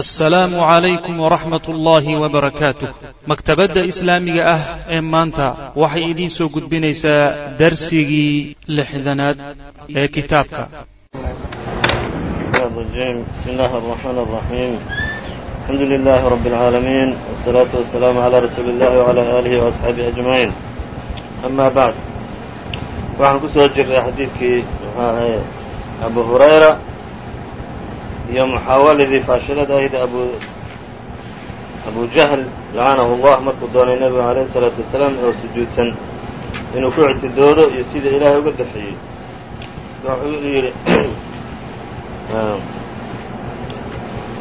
asalaamu calaykum waraxmat ullaahi wbarakaatuh maktabadda islaamiga ah ee maanta waxay idiin soo gudbinaysaa darsigii lixdanaad ee kitaabka. Abu hurayra iyo muxaawaladii faashilada ahayd abu abu jahl lacanahu allah markuu doonay nebiga alayh isalaatu wasalaam oo sujuudsan inuu ku ictidoodo iyo sida ilaahay uga dafciyey wuxuu yidhi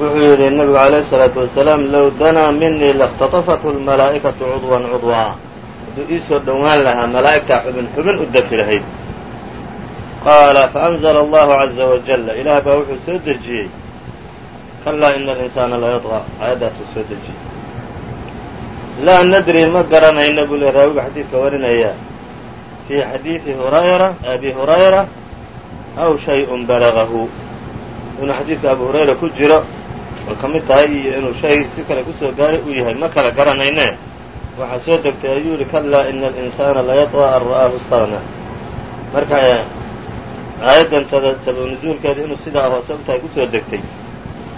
wuxuu yidhi nebigu alayh الsalaatu wasalaam low danaa minii laاkhtatafathu اlmalaa'ikatu cudwan cudwaa hadduu ii soo dhowaan lahaa malaa'igtaa xubin xubin u dafi lahayd qaala faأnzla allahu عaزa wajala ilaah baa wuxuu soo dejiyey kalaa ina alinsaana la yaطغى aayaddaasuu soo dejiyey laa nadri ma garanayna buu le raawiga xadiidka warinaya fii xadiidi hurayra abi hurayra aw shayءun balagahu inuu xadiidka abu hurayra ku jiro oo ka mid tahay iyo inuu shay si kale kusoo gaaray uu yahay ma kala garanayne waxaa soo degtay ayuu yihi kalaa ina alinsaana la yaطغى an ra'aahu اstagna marka aayaddan sabab nuzuulkeeda inuu sidaa hoose u tahay kusoo degtay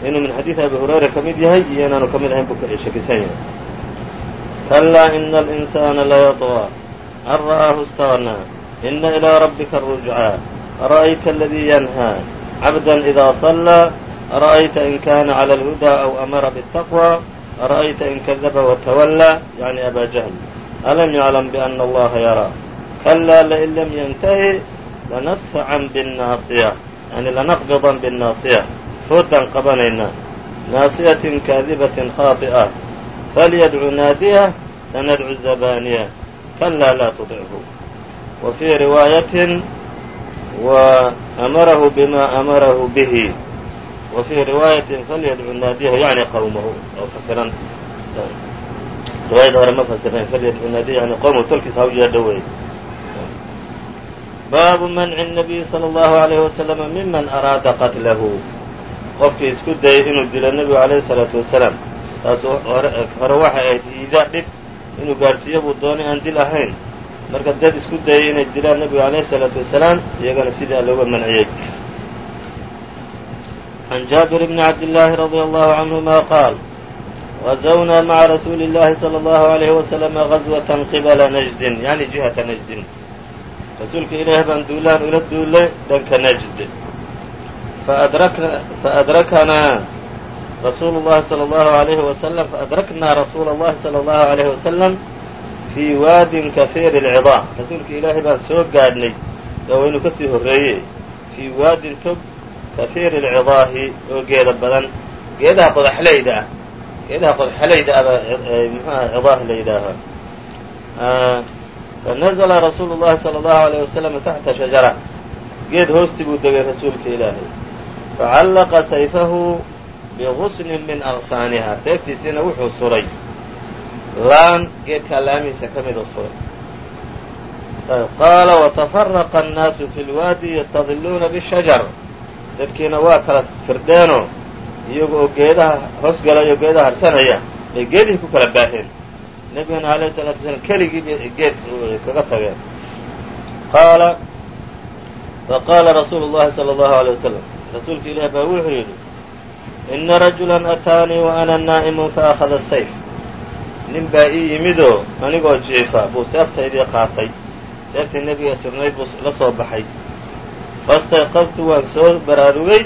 inuu min xadiidi abi hurayra ka mid yahay iyo inaanu ka mid ahayn buu shakisan yahay kalaa ina alinsaana layaطغى an ra'aahu اstagnaa ina ilىa rabbika الrujcaa ara'ayta aladii yanhaa cabda إida صalىa ara'ayta in kana clى اlhudaa aw amara bالtaqwى ara'ayta in kadaba watawallaa yani aba jahl alam yaclam bأna allaha yaraa kalaa lain lam yntahi lanasfacan binnaasiya yani lanaqbidan binnaasiya food baan qabanaynaa naasiyatin kaadibatin khaaطi'a falyadcu naadiya sanadcu zabaniya kalaa laa tuطichu wa fii riwaayatin wa amarahu bima amarahu bihi wa fii riwaayatin falyadcu naadiyahu yani qawmahu oo fasiran riwaayada hore ma fasirayn falyadcu naadiya yani qowmahu tolkiisa ha u yeedho weeye baabu manci الnabiyi salى اllahu عalayh waslama miman araada qatlahu qofkii isku dayay inuu dilo nebigu alayh الsalaatu wasalaam taas hore waxay ahayd iidaa dhib inuu gaadhsiiyo buu doonay aan dil ahayn marka dad isku dayay inay dilaan nebiga alayh الsalaatu wasalaam iyagana sidii looga manciyey can jaabir bni cabdillaahi radي allahu canهuma qaal غaزwnaa maca rasuuli اllahi salى اllahu عalayh waslama غazwaة qibla najdin yani jihata najdin rasuulka ilaahay baan duullahan ula duullay dhanka naajide faadrakanaa rasuulu llahi sala allahu alayhi wasalam faadraknaa rasuula allahi sala allahu alayhi wasalam fii waadin kahiiri alcidaa rasuulka ilaahay baan soo gaadhnay daaweynuu ka sii horreeyey. Fii waadin tog kahiiri alcidaahi oo geeda badan. Geedaha qodaxleyda ah. Geedaha qodaxleyda ah baa eh, eh, muxuaha cidaah la yidhaahaa. Ah, فنزل rasuulu الله صلى allahu عليه وسلم taxta shajara geed hoosti buu degay rasuulka ilaahay facallaqa sayfahu bigusnin min aqsaaniha seeftiisiina wuxuu suray laan geedkaa laamihiisa ka miduu suray ayb qaala watafaraqa annaasu fi lwaadi yastadiluuna bishajar dadkiina waa kala firdheenoo iyaga oo geedaha hoos galayo geedaha harsanaya bay geedihii ku kala baaheen nebigana alayh الsalatu wasalaam keligii bay geed kaga tageen qaala faqaala rasuulu اllahi salى اllahu عalيه wasalam rasuulka ilaah baa wuxuu yidhi ina rajula ataanii wa ana naa'imun faأkhada sayf nin baa ii yimidoo anigoo jiifa buu seeftaydii qaatay seeftii nebiga surnayd buu la soo baxay fastayqadtu waan soo baraarugay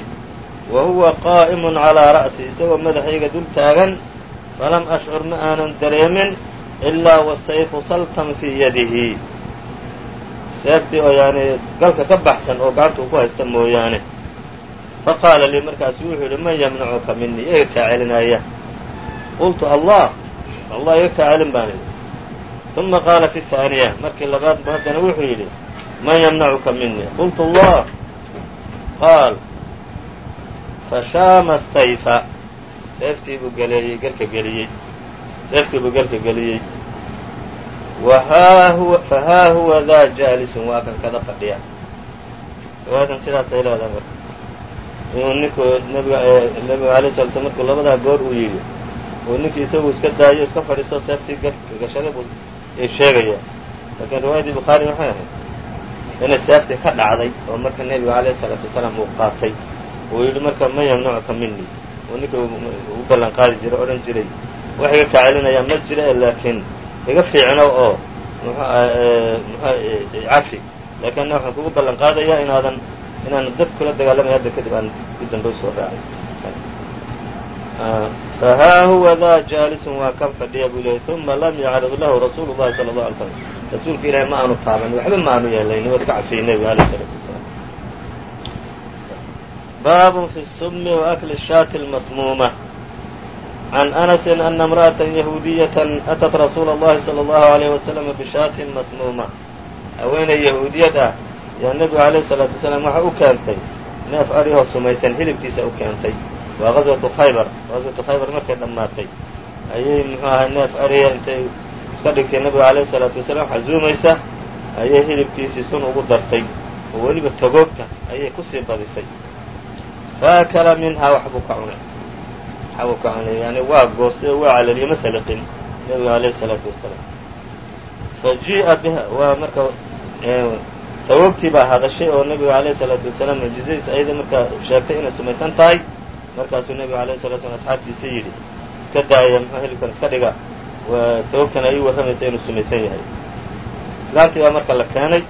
wa huwa qaa'imun calىa ra'si isagoo madaxayga dul taagan falam ashcur ma aanan dareemin ilaa wasayfu saltan fii yadihi seeftii oo yani galka ka baxsan oo gacanta uu ku haysta mooyaane faqaala lii markaasu wuxuu yidhi man yamnacuka minii iga kaa celinaya qultu allah allah iga kaa celin baan idhi uma qaala fi haaniya markii labaad bu haddana wuxuu yidhi man yamnacuka minii qultu allah qaal fashaama sayfa seeftii buu geleeyey galka geliyey seeftii buu galka geliyey fahaa huwa daa jaalisun waa kan kada fadhiya. Riwaayadan sidaasay leedahay marka. Inuu ninku nabiga nabiga alay sala slam markuu labadaa goor uu yidhi uu ninkii isagu iska daayo iska fadhiisto seeftii gashaday buu sheegaya. Laakiin riwaayadii bukhaari waxay ahayd inay seeftii ka dhacday oo marka nebiga alayh isalaatu wasalaam uu qaatay uu yidhi marka ma yamnacuka mini uu ninka u ballan qaadi jiray odhan jiray wax iga kaa ma jira laakiin iga fiicno oo cafi laakiin waxaan kugu ballan qaadayaa inaadan inaan dad kula dagaalamay hadda kadib aan ku dambe u soo raacay fahaa huwa daa jaalisun waa kan fadhiya buu leeyay uma lam yacrid lahu rasuulu llahi sala allau alay slam rasuulka ilaahi ma aanu taaban waxba ma aanu yeelayn waa iska cafiyey nebiga alayh isalaatu wasalaam baabun fi sumi wa akli shaati lmasmuuma can anasi ana imra'ata yahuudiyatan atat rasuula اllahi salى اllahu alayh wasalama bishaatin masmuuma haweeney yahuudiyad ah yaa nebigu alayh الsalaatu wasalaam waxa u keentay neef adhihoo sumaysan hilibkiisa u keentay waa qaswatu khaybar qaswatu khaybar markay dhammaatay ayay muxuu ahay neef adhiya intay iska dhigtay nebiga alayh الsalaatu wasalaam xasuumaysa ayay hilibkiisii sun ugu dartay oo weliba togoogta ayay kusii badisay faakala minhaa waxbuu ka cunay waxbuu ka cunay yani waa goostay oo waa calaliye masaliqin nebiga alayh الsalaatu wasalaam fa jii'a biha waa marka tawoogtii baa hadashay oo nebiga alayh الsalaatu wasalaam mucjizadiisa ayada markaa sheegtay inay sumaysan tahay markaasuu nebiga alayh الsala slam asxaabtiisa yidhi iska daaya mxuu hilibkan iska dhiga tawoogtan ay u warramaysa inuu sumaysan yahay islaantii baa marka la keenay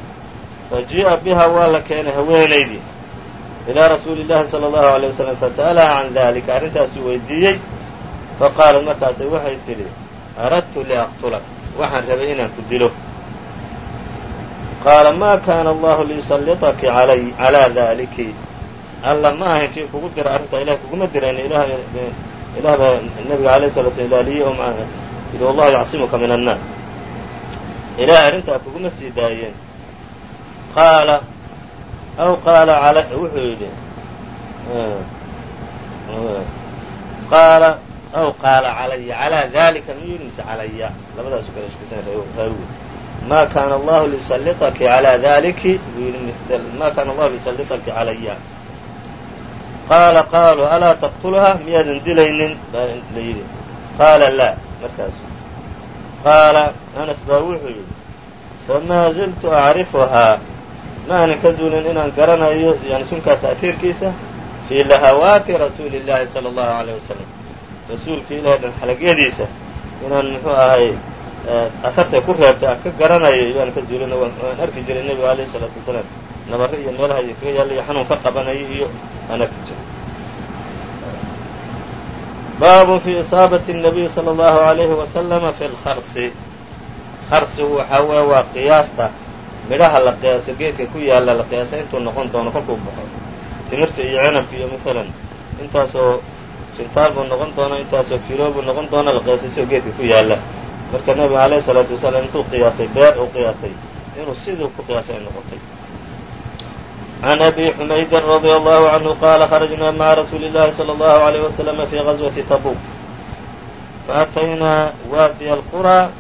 fa jii'a biha waa la keenay haweenaydii ilaa rasuuli llahi salى اllahu alيه wasalam fasa'alaha can dalika arrintaasuu weydiiyey faqaalat markaasay waxay tidhi aradtu liaqtulak waxaan rabay inaan ku dilo qaala ma kaana allahu liyusallitaki calaa daliki alla ma ahayn kii kugu dira arrintaa ilahay kuguma dirayn ilaah baa nabiga alayh sala slam ilaaliyey oo yidhi wallahu yacsimuka min annaas ilahay arrintaa kuguma sii daayeen qaala aw qaala wuxuu yidhi qaala aw qaala calaya calaa dalika miyuu yidhi mise calaya labadaasu kala shkisan raawi ma kana allahu liyusallitaki calaa daliki buu yidhi ma kana allahu liyusallitaki calaya qaala qaaluu alaa taqtuluha miyaadan dilaynin baa la yidhi qaala laa markaasu qaala anas baa wuxuu yidhi famaa ziltu acrifuhaa ma aanan ka zuulin inaan garanayo yani sunkaa ta'hiirkiisa fii lahawaati rasuuli llahi sala allahu alayh wasalam rasuulka ilahay dhan xalagyadiisa inaan muxuu ahay ahartay ku reebtay aan ka garanayo baan ka zuulin waan arki jiray nebiga alayh isalaatu wasalaam nabare iyo meelaha iyo kaga yaalla iyo xanuun ka qabanayo iyo aan arki jiray baabun fi isaabati الnabiy salى اllahu alayhi wasalama fi lkarsi karsigu waxaa weeye waa qiyaasta midhaha la qiyaaso geedka ku yaalla la qiyaaso intuu noqon doono kolkuu baxo. Timirta iyo cinabka iyo maalan intaasoo sintaal buu noqon doona intaasoo kilo buu noqon doona la qiyaasay sidoo geedka ku yaalla. Marka nabiga alayhi salaatu wasalaam intuu qiyaasay beer uu qiyaasay inuu siduu ku qiyaasay noqotay. Can abi xumaydin radia allahu canhu qaala kharajnaa maca rasuuli llahi sala allahu alayh wasalama fii gaswati tabuk faataynaa waadi alqura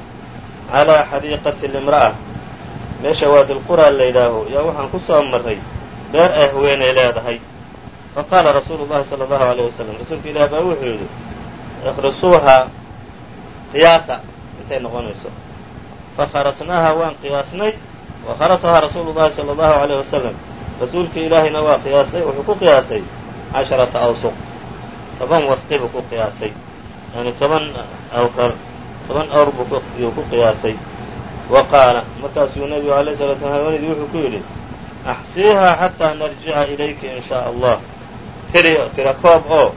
calaa xadiiqati limra'a meesha waadiilqura la yidhaaho. Yaa waxaan ku soo maray beer ay ah haweenay leedahay. Fa qaala rasuulu llahi sala allahu alayh wasalam rasuulka ilaah baa wuxuu yidhi ikhrisuuha qiyaasa. Intay noqonayso. Fakharasnaaha waan qiyaasnay wa kharasahaa rasuulu llahi sala allahu alayh wasalam rasuulkii ilaahayna waa qiyaasay wuxuu ku qiyaasay casharata awsuq. Toban wasqi buu ku qiyaasay. Yani toban awrar toban awr buu yuu ku qiyaasay wa qaala markaasuu nebigu alay salatu sla haweenaydii wuxuu ku yidhi axsiihaa xataa narjica ilayki in shaa allah. Tiri tira koob oo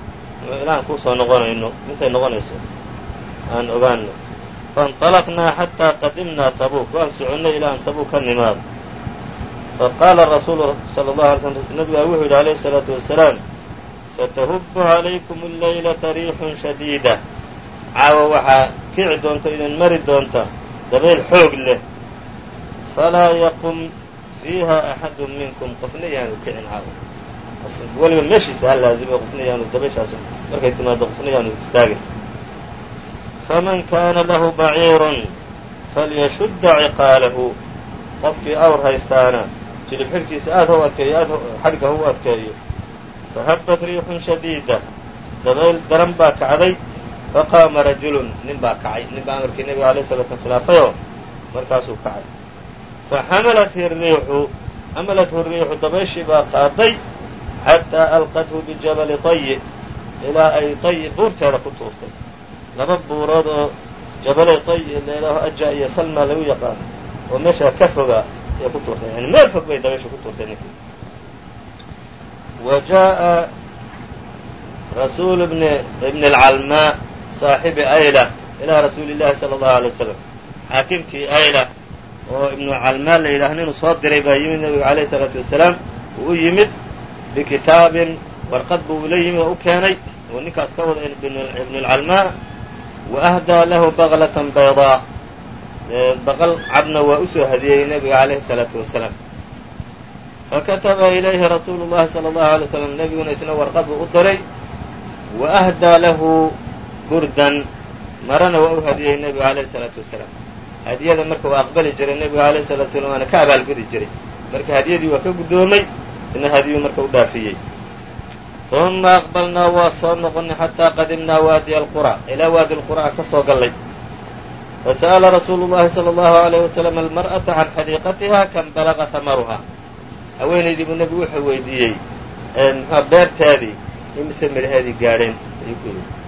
ilaan ku soo noqonayno intay noqonayso aan ogaano faاnطalaqnaa xataa qadimnaa tabuuk. Waan soconnay ilaa aan tabuuk ka nimaado faqaala rasuulu sala allahu alay slam nabigaa wuxuu yidhi alayhi salaatu wasalaam satahubbu calaykum alleylata riixun shadiida. Caawa waxaa kici doonto idin mari doonta dabayl xoog leh falaa yaqum fiiha axadu minkum qofna yaanu kicin weliba meeshiisa ha laazimo qofna yaanu dabayshaas markay timaado qofna yaanu istaagin faman kaana lahu baciirun falyashudda ciqaalahu qofkii awr haystaana jilib xidhkiisa aad ha adkeeyo aad xadhga ha adkeeyo fahabat riixun shadiida dabayl daran baa kacday faqaama rajulun nin baa kacay nin baa amarkii nebiga alay sala slam khilaafayoo markaasuu kacay. faxamalathu riixu xamalathu riixu dabayshii baa qaaday xataa alqathu bijabali tayi ilaa ay tayi buurteeda ku tuurtay. laba buurood oo jabalay tayi leelaaho aja iyo salma lagu yaqaano oo meeshaa ka fogaa ayay ku tuurtay. yani meel fog bay dabaysha ku tuurtay ninkii wa jaaءa rasuulu bn ibn اlcalmaa saaxibi ayla ilaa rasuuli llahi sala allahu alay wasalam xaakimkii ayla oo ibnu calmaan la yidhaahno inuu soo diray baa yimid nebiga calayhi isalaatu wasalaam wuu u yimid bikitaabin warqad buu la yimid oo u keenay oo ninkaas ka wada ibnulcalmaan wa ahdaa lahu baqlatan baydaa. Baqal cadna waa u soo hadiyey calayhi isalaatu wasalaam. Fakataba ilayhi rasuulu llahi sala allahu alay w nebiguna isna warqad buu u diray wa ahdaa lahu burdan marana waa u hadiyey nebigu alayh salaatu wasalaam hadiyada marka waa aqbali jiray nebigu alayh salatu wasalam waana ka abaalgudi jiray. Marka hadiyadii waa ka guddoomay isna hadiyuu marka u dhaafiyey. Uma aqbalnaa waa soo noqonay xataa qadimnaa waadiya alqura ilaa waadi lqura ka soo gallay. Fasa'ala rasuulu llahi sala allahu alayh wasalam almar'ata can xadiiqatiha kan balaqa hamaruha haweenaydii buu nebigu wuxuu weydiiyey muxua beerteedii imise midhaheedii gaadheen? Ayuu ku yidhi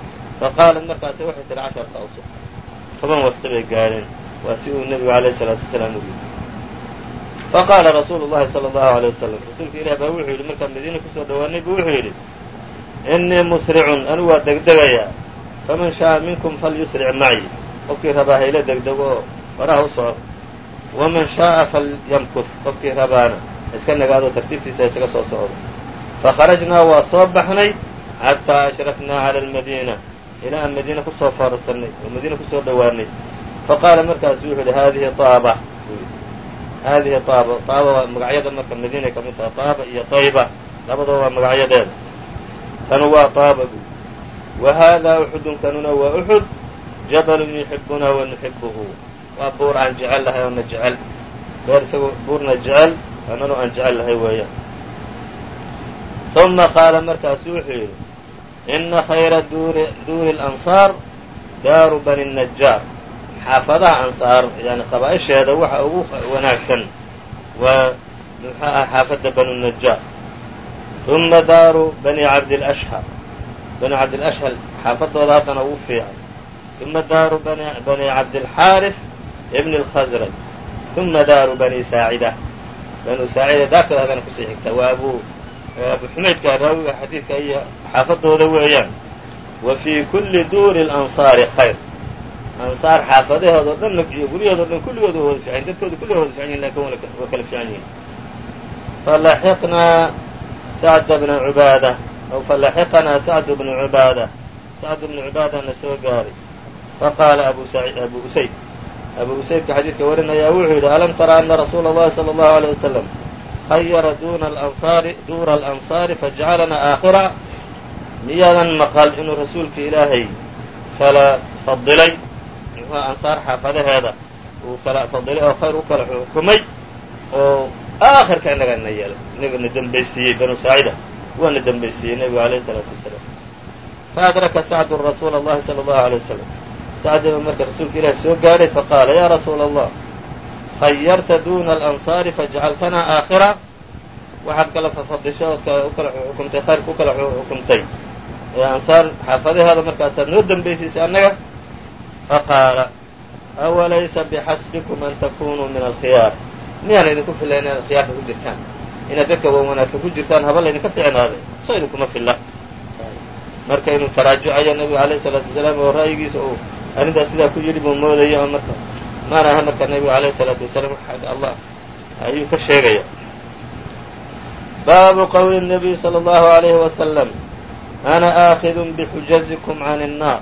faqaalat markaase waxay tihi cashar awsa toban wasti bay gaadheen waa si uu nebigu alayh salaatu wasalaam u yidhi faqaala rasuulu llahi sala allahu alay wasalam rasuulka ilah baa wuxuu yidhi markaan madiina ku soo dhowaanay buu wuxuu yidhi innii musricun anigu waa degdegayaa faman sha'a minkum falyusric maci qofkii rabaa hayla degdego oo faraha u soco waman sha'a falyamkuf qofkii rabaana iska nagaado tartiibtiisa isaga soo socdo fakharajnaa waa soo baxnay xataa ashrafnaa cala almadiina ilaa aan madiina ku soo foorarsanay oo madiina ku soo dhowaanay faqaala markaasu wuxuu yidhi haadihi taaba. Haadihi taaba. Taaba waa magacyada marka madiinay ka tahay taaba iyo tayba. Labadaba waa magacyadeeda kanu waa taaba bu wa haadaa uxudun kanuna waa uxud jabalun yuxibuna wa nuxibuhu waa buur aan jecel lahay oona jecel. Beer isagu buurna jecel ananu aan jecel lahay weeyaan. Uma qaala markaasu wuxuu yidhi ina khayra duuri اlansaar daaru bani najaar xaafadaha ansaar yani qabaa-isheeda waxa ugu wanaagsan waa muxuu ah xaafadda banu najaar uma daaru bani cabdilashhal bani cabdilashhal xaafadooda haddana ugu fiican uma daaru bani cabdilxaarif ibn اlkhasraj uma daaru bani saacida banu saacida daartooda haddana ku sii xigta waa abu abu xumaydka raawiga xadiidka iyo xaafadooda weeyaan wa fii kulli duuri اlansaari khayr ansaar xaafadaheed oo dhan iyo guryaheed o dhan kulligood waa wada fiican dadkooda kulligood wada fiican yihin lakin waa kala fiican yihin falaxiqnaa sacda bna cubaada aw falaxiqanaa sacdu bnu cubaada sacdu bnu cubaadana soo gaaray faqaala abu abu usayd abu usaydka xadiidka warinayaa wuxuu yidhi alam tara ana rasuula اllahi salى اllahu alيه wasalam xawara duura alansaari fajcalanaa aakhira miyaadan maqal inuu rasuulka ilaahay kala fadilay muxuha ansaar xaafadaheeda uu kala fadilay oo khayr u kala xukumay oo aakhirka inagana yeelay inagana dembaysiiyey banu saacida waana dembaysiiyey nebigu alayhi salaatu wasalaam faadraka sacdun rasuula allahi sala allahu alay wasalam sacdiiba marka rasuulka ilaahay soo gaadhay faqaala yaa rasuula allah khayarta duna alansaari fajcaltanaa aakhira waxaad kala fafadisho ood u kala xukumtay khayrka u kala xukumtay ee ansaar xaafadaheeda markaasaad noo dembaysiisay annaga faqaala awalaysa bixasbikum an takunuu min alkhiyaar miyaan idinku filla inaad khiyaarka ku jirtaan inaad dadka wa wanaagsan ku jirtaan haba laydinka ficnaaday soo idinkuma filla marka inuu taraajucayo nebiga alayh isalaatu wasalaam oo ra'yigiisa uu arrintaas sidaa ku yidhi buu moodaya oo marka maana aha marka nebiga alayh isalaatu wasalaam xagga allah ayuu ka sheegaya baabu qowli الnabiy salى اllahu عalayhi wasalam ana aakidun bixujazikum can الnaar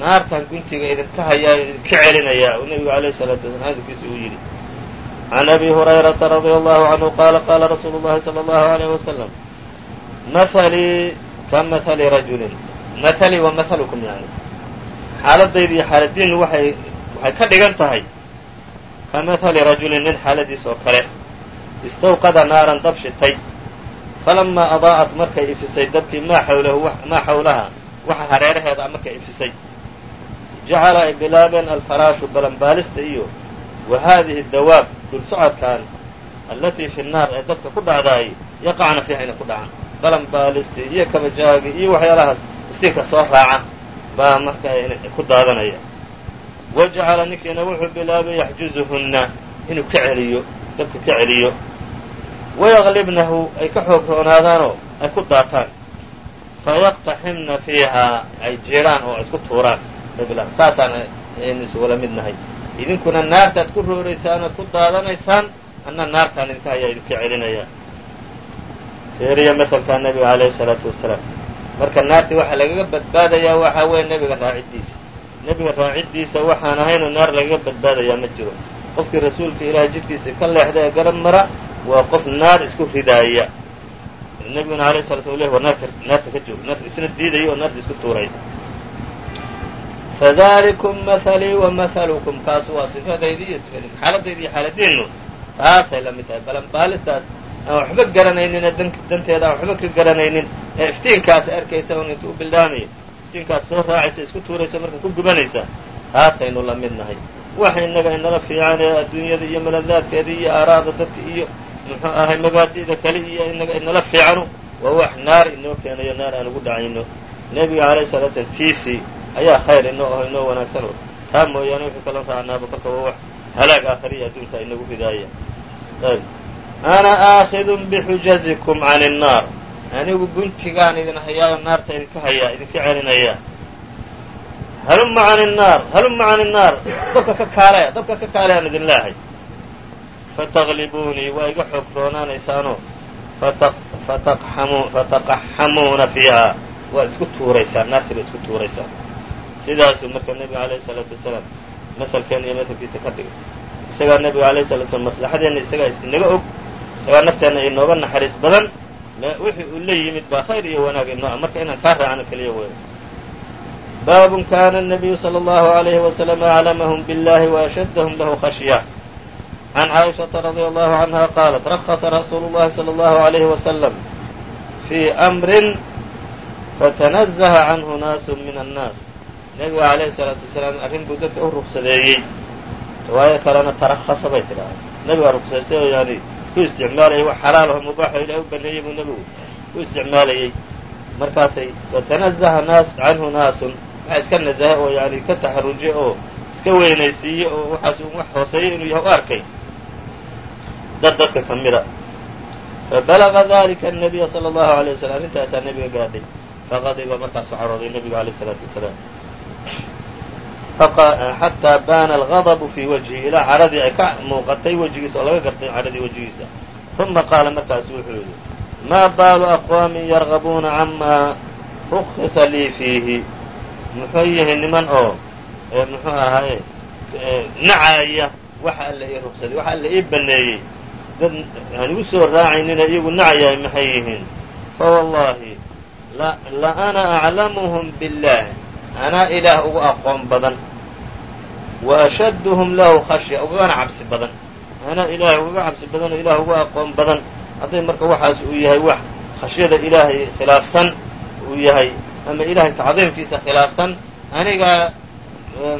naartan guntiga idinka hayaa idinka celinayaa uu nebigu alayh الsalaatu wasalaam hadalkiisa uu yidhi can abi hurayrata radia allahu canhu qaala qaala rasuulu llahi salى اllahu عalayh wasalam mahalii ka mahali rajulin mahalii wa mahalukum yani xaaladayda iyo xaaladiinu waxay waxay ka dhigan tahay. Ka rajulin nin xaaladiis oo kale. Istawqada naaran dab shitay. Falamaa adaa'at markay ifisay dabkii maa xawlahu maa xawlaha waxa hareeraheeda markay ifisay. Jacala ay bilaabeen alfaraashu balanbaalista iyo wa haadihi dawaab dul socodkan allatii fi nnaar ee dabka ku dhacdaay yaqacna fiiha inay ku dhacaan. Balanbaalistii iyo kabajaagi iyo waxyaalahaas iftiinka soo raaca baa marka ku daadanaya wa jacala ninkiina wuxuu bilaabay yaxjuzuhunna inuu ka celiyo dabka ka celiyo wayaqlibnahu ay ka xoog roonaadaanoo ay ku daataan fayaqtaximna fiihaa ay jiraan oo isku tuuraan saasaan aynu isugula mid nahay idinkuna naartaad ku rooraysaan ku daadanaysaan anna naartaan idinka ayaa idinka celinaya feeriya masalkaa nebiga alayhi salaatu wasalaam marka naartii waxaa lagaga badbaadayaa waxaa weeye nebiga raaciddiisa nebiga raaciddiisa waxaan ahaynoo naar lagaga badbaadayaa ma jiro. Qofkii rasuulka ilaahay jidkiisa ka leexda ee garab mara waa qof naar isku ridaaya. Nebiguna alayh sala slam leh war naarta naarta ka joog naarta isna diidaya oo naarta isku tuuray. Fadalikum mahalii wa mahalukum kaasu waa sifadaydi iyo sifadaydi xaaladaydi iyo xaaladiinu. Taasay la mid tahay balanbaalistaas aan waxba garanaynine danteeda aan waxba ka garanaynin ee iftiinkaas arkaysa un inta u iftiinkaas soo raacaysa isku tuuraysa marka ku gubanaysa taasaynu la mid nahay. Wax inaga inala fiican ee adduunyada iyo maladaadkeeda iyo aaraada dadka iyo muxuu ahay mabaadi'da kale iyo inaga inala fiicanu. Waa wax naar inoo keenayo naar aan ugu dhacayno. Nebiga alayhi salatu slam tiisii ayaa khayr inoo aho inoo wanaagsan. Taa mooyaane wixii kaloo raacnaaba kolka waa wax halaag aakhariya adduunka inagu ridaaya ayb. Ana aakidun bixujazikum can الnaar anigu guntigaan idin hayaayo naarta idinka hayaa idinka celinaya. Halumma cani innaar halumma cani innaar dabka ka kaalaya dabka ka kaalay aan idin leehay. Fataqlibuunii waa iga xoog roonaanaysaanoo fataqaxamuuna fiiha. Waa isku tuuraysaan naartii ba isku tuuraysaan sidaasuu marka nebiga alayhi salaatu wasalaam masalkeenna iyo masalkiisa ka dhigay. Isagaa nebiga alayhi salatu wasalaam maslaxadeenna isagaa isinaga og. Isagaa nafteenna inooga naxariis badan wixii uu la yimid baa khayr iyo wanaag inoo ah marka inaan kaa raacno keliya wey baabun kana الnabiyu salى اllahu عalayhi waslm aclamahum biاllahi waashaddahum lahu khashya can caaishaةa radي allahu canha qaalat rakasa rasuulu اllahi salى اllahu عalayhi waslm fii amrin fatanazaha canhu naasu min annaas nebiga alayhi الsalaatu wasalaam arrin buu dadka u ruksadeeyey riwaayo kalena tarakasa bay tidhaahda nebigaa ruksaystay oo yani ku isticmaalayay wax xalaal aho mubaaxo ilaah u baneeyey buu nebigu ku isticmaalayey markaasay fatanazaha naas canhu naasun waxa iska nazaha oo yani ka taxaruje oo iska weynaysiiye oo waxaas wax hooseeyo inuu yahay u arkay dad dadka ka mida fabalaga dalika الnabiya salى اllahu عalيه waslm arrintaasaa nebiga gaadhay faqadiba markaasu carooday nebiga alayh الsalaatu wasalaam xataa baana algadbu fii wajhi ilaa caradii ay ka muuqatay wejigiisa oo laga gartay caradii wejigiisa uma qaala markaasu wuxuu yidhi maa baalu aqwaamin yargabuuna camaa rukhisa lii fiihi muxuu yihi niman oo muxuu ahaaye nacaaya waxa alla ii ruksaday waxa alla ii baneeyey dad aan igu soo raacaynina iyagu nacayahay maxay yihiin fawallahi la ana aclamuhum biاllah anaa ilaah ugu aqoon badan. Wa ashadduhum lahu khashya ugagana cabsi badan. Anaa ilaahay ugaga cabsi badan oo ilaah ugu aqoon badan. Hadday marka waxaas uu yahay wax khashyada ilaahay khilaafsan uu yahay ama ilaahay tacdiimkiisa khilaafsan anigaa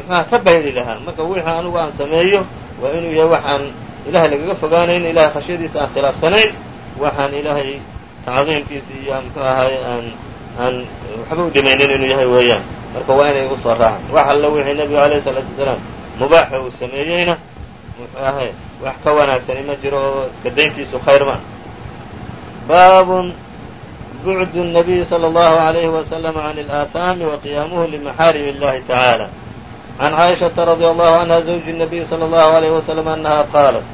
maxaa ka bayri lahaa. Marka wixii anigu aan sameeyo waa inuu yahay waxaan ilahay lagaga fogaanayn ilahay khashyadiisa aan khilaafsanayn waxaan ilaahay tacdiimkiisa iyo muxuu ahaye aan aan waxba u dhimaynin inuu yahay weeyaan marka waa inay usoo raacaan wax alla wixii nebigu alayhi salaatu wasalaam mubaaxa uu sameeyeyna muxuu ahay wax ka wanaagsani ma jiro oo iska dayntiisu khayr ma baabun bucdu الnabiyi salى اllahu عalayhi waslm can اlآahaami wa qiyaamuhu limaxaarim اllahi tacaala can caaishaةa radi allahu canha zawji الnabiyi salى اllahu عalayh waslm annaha qaalat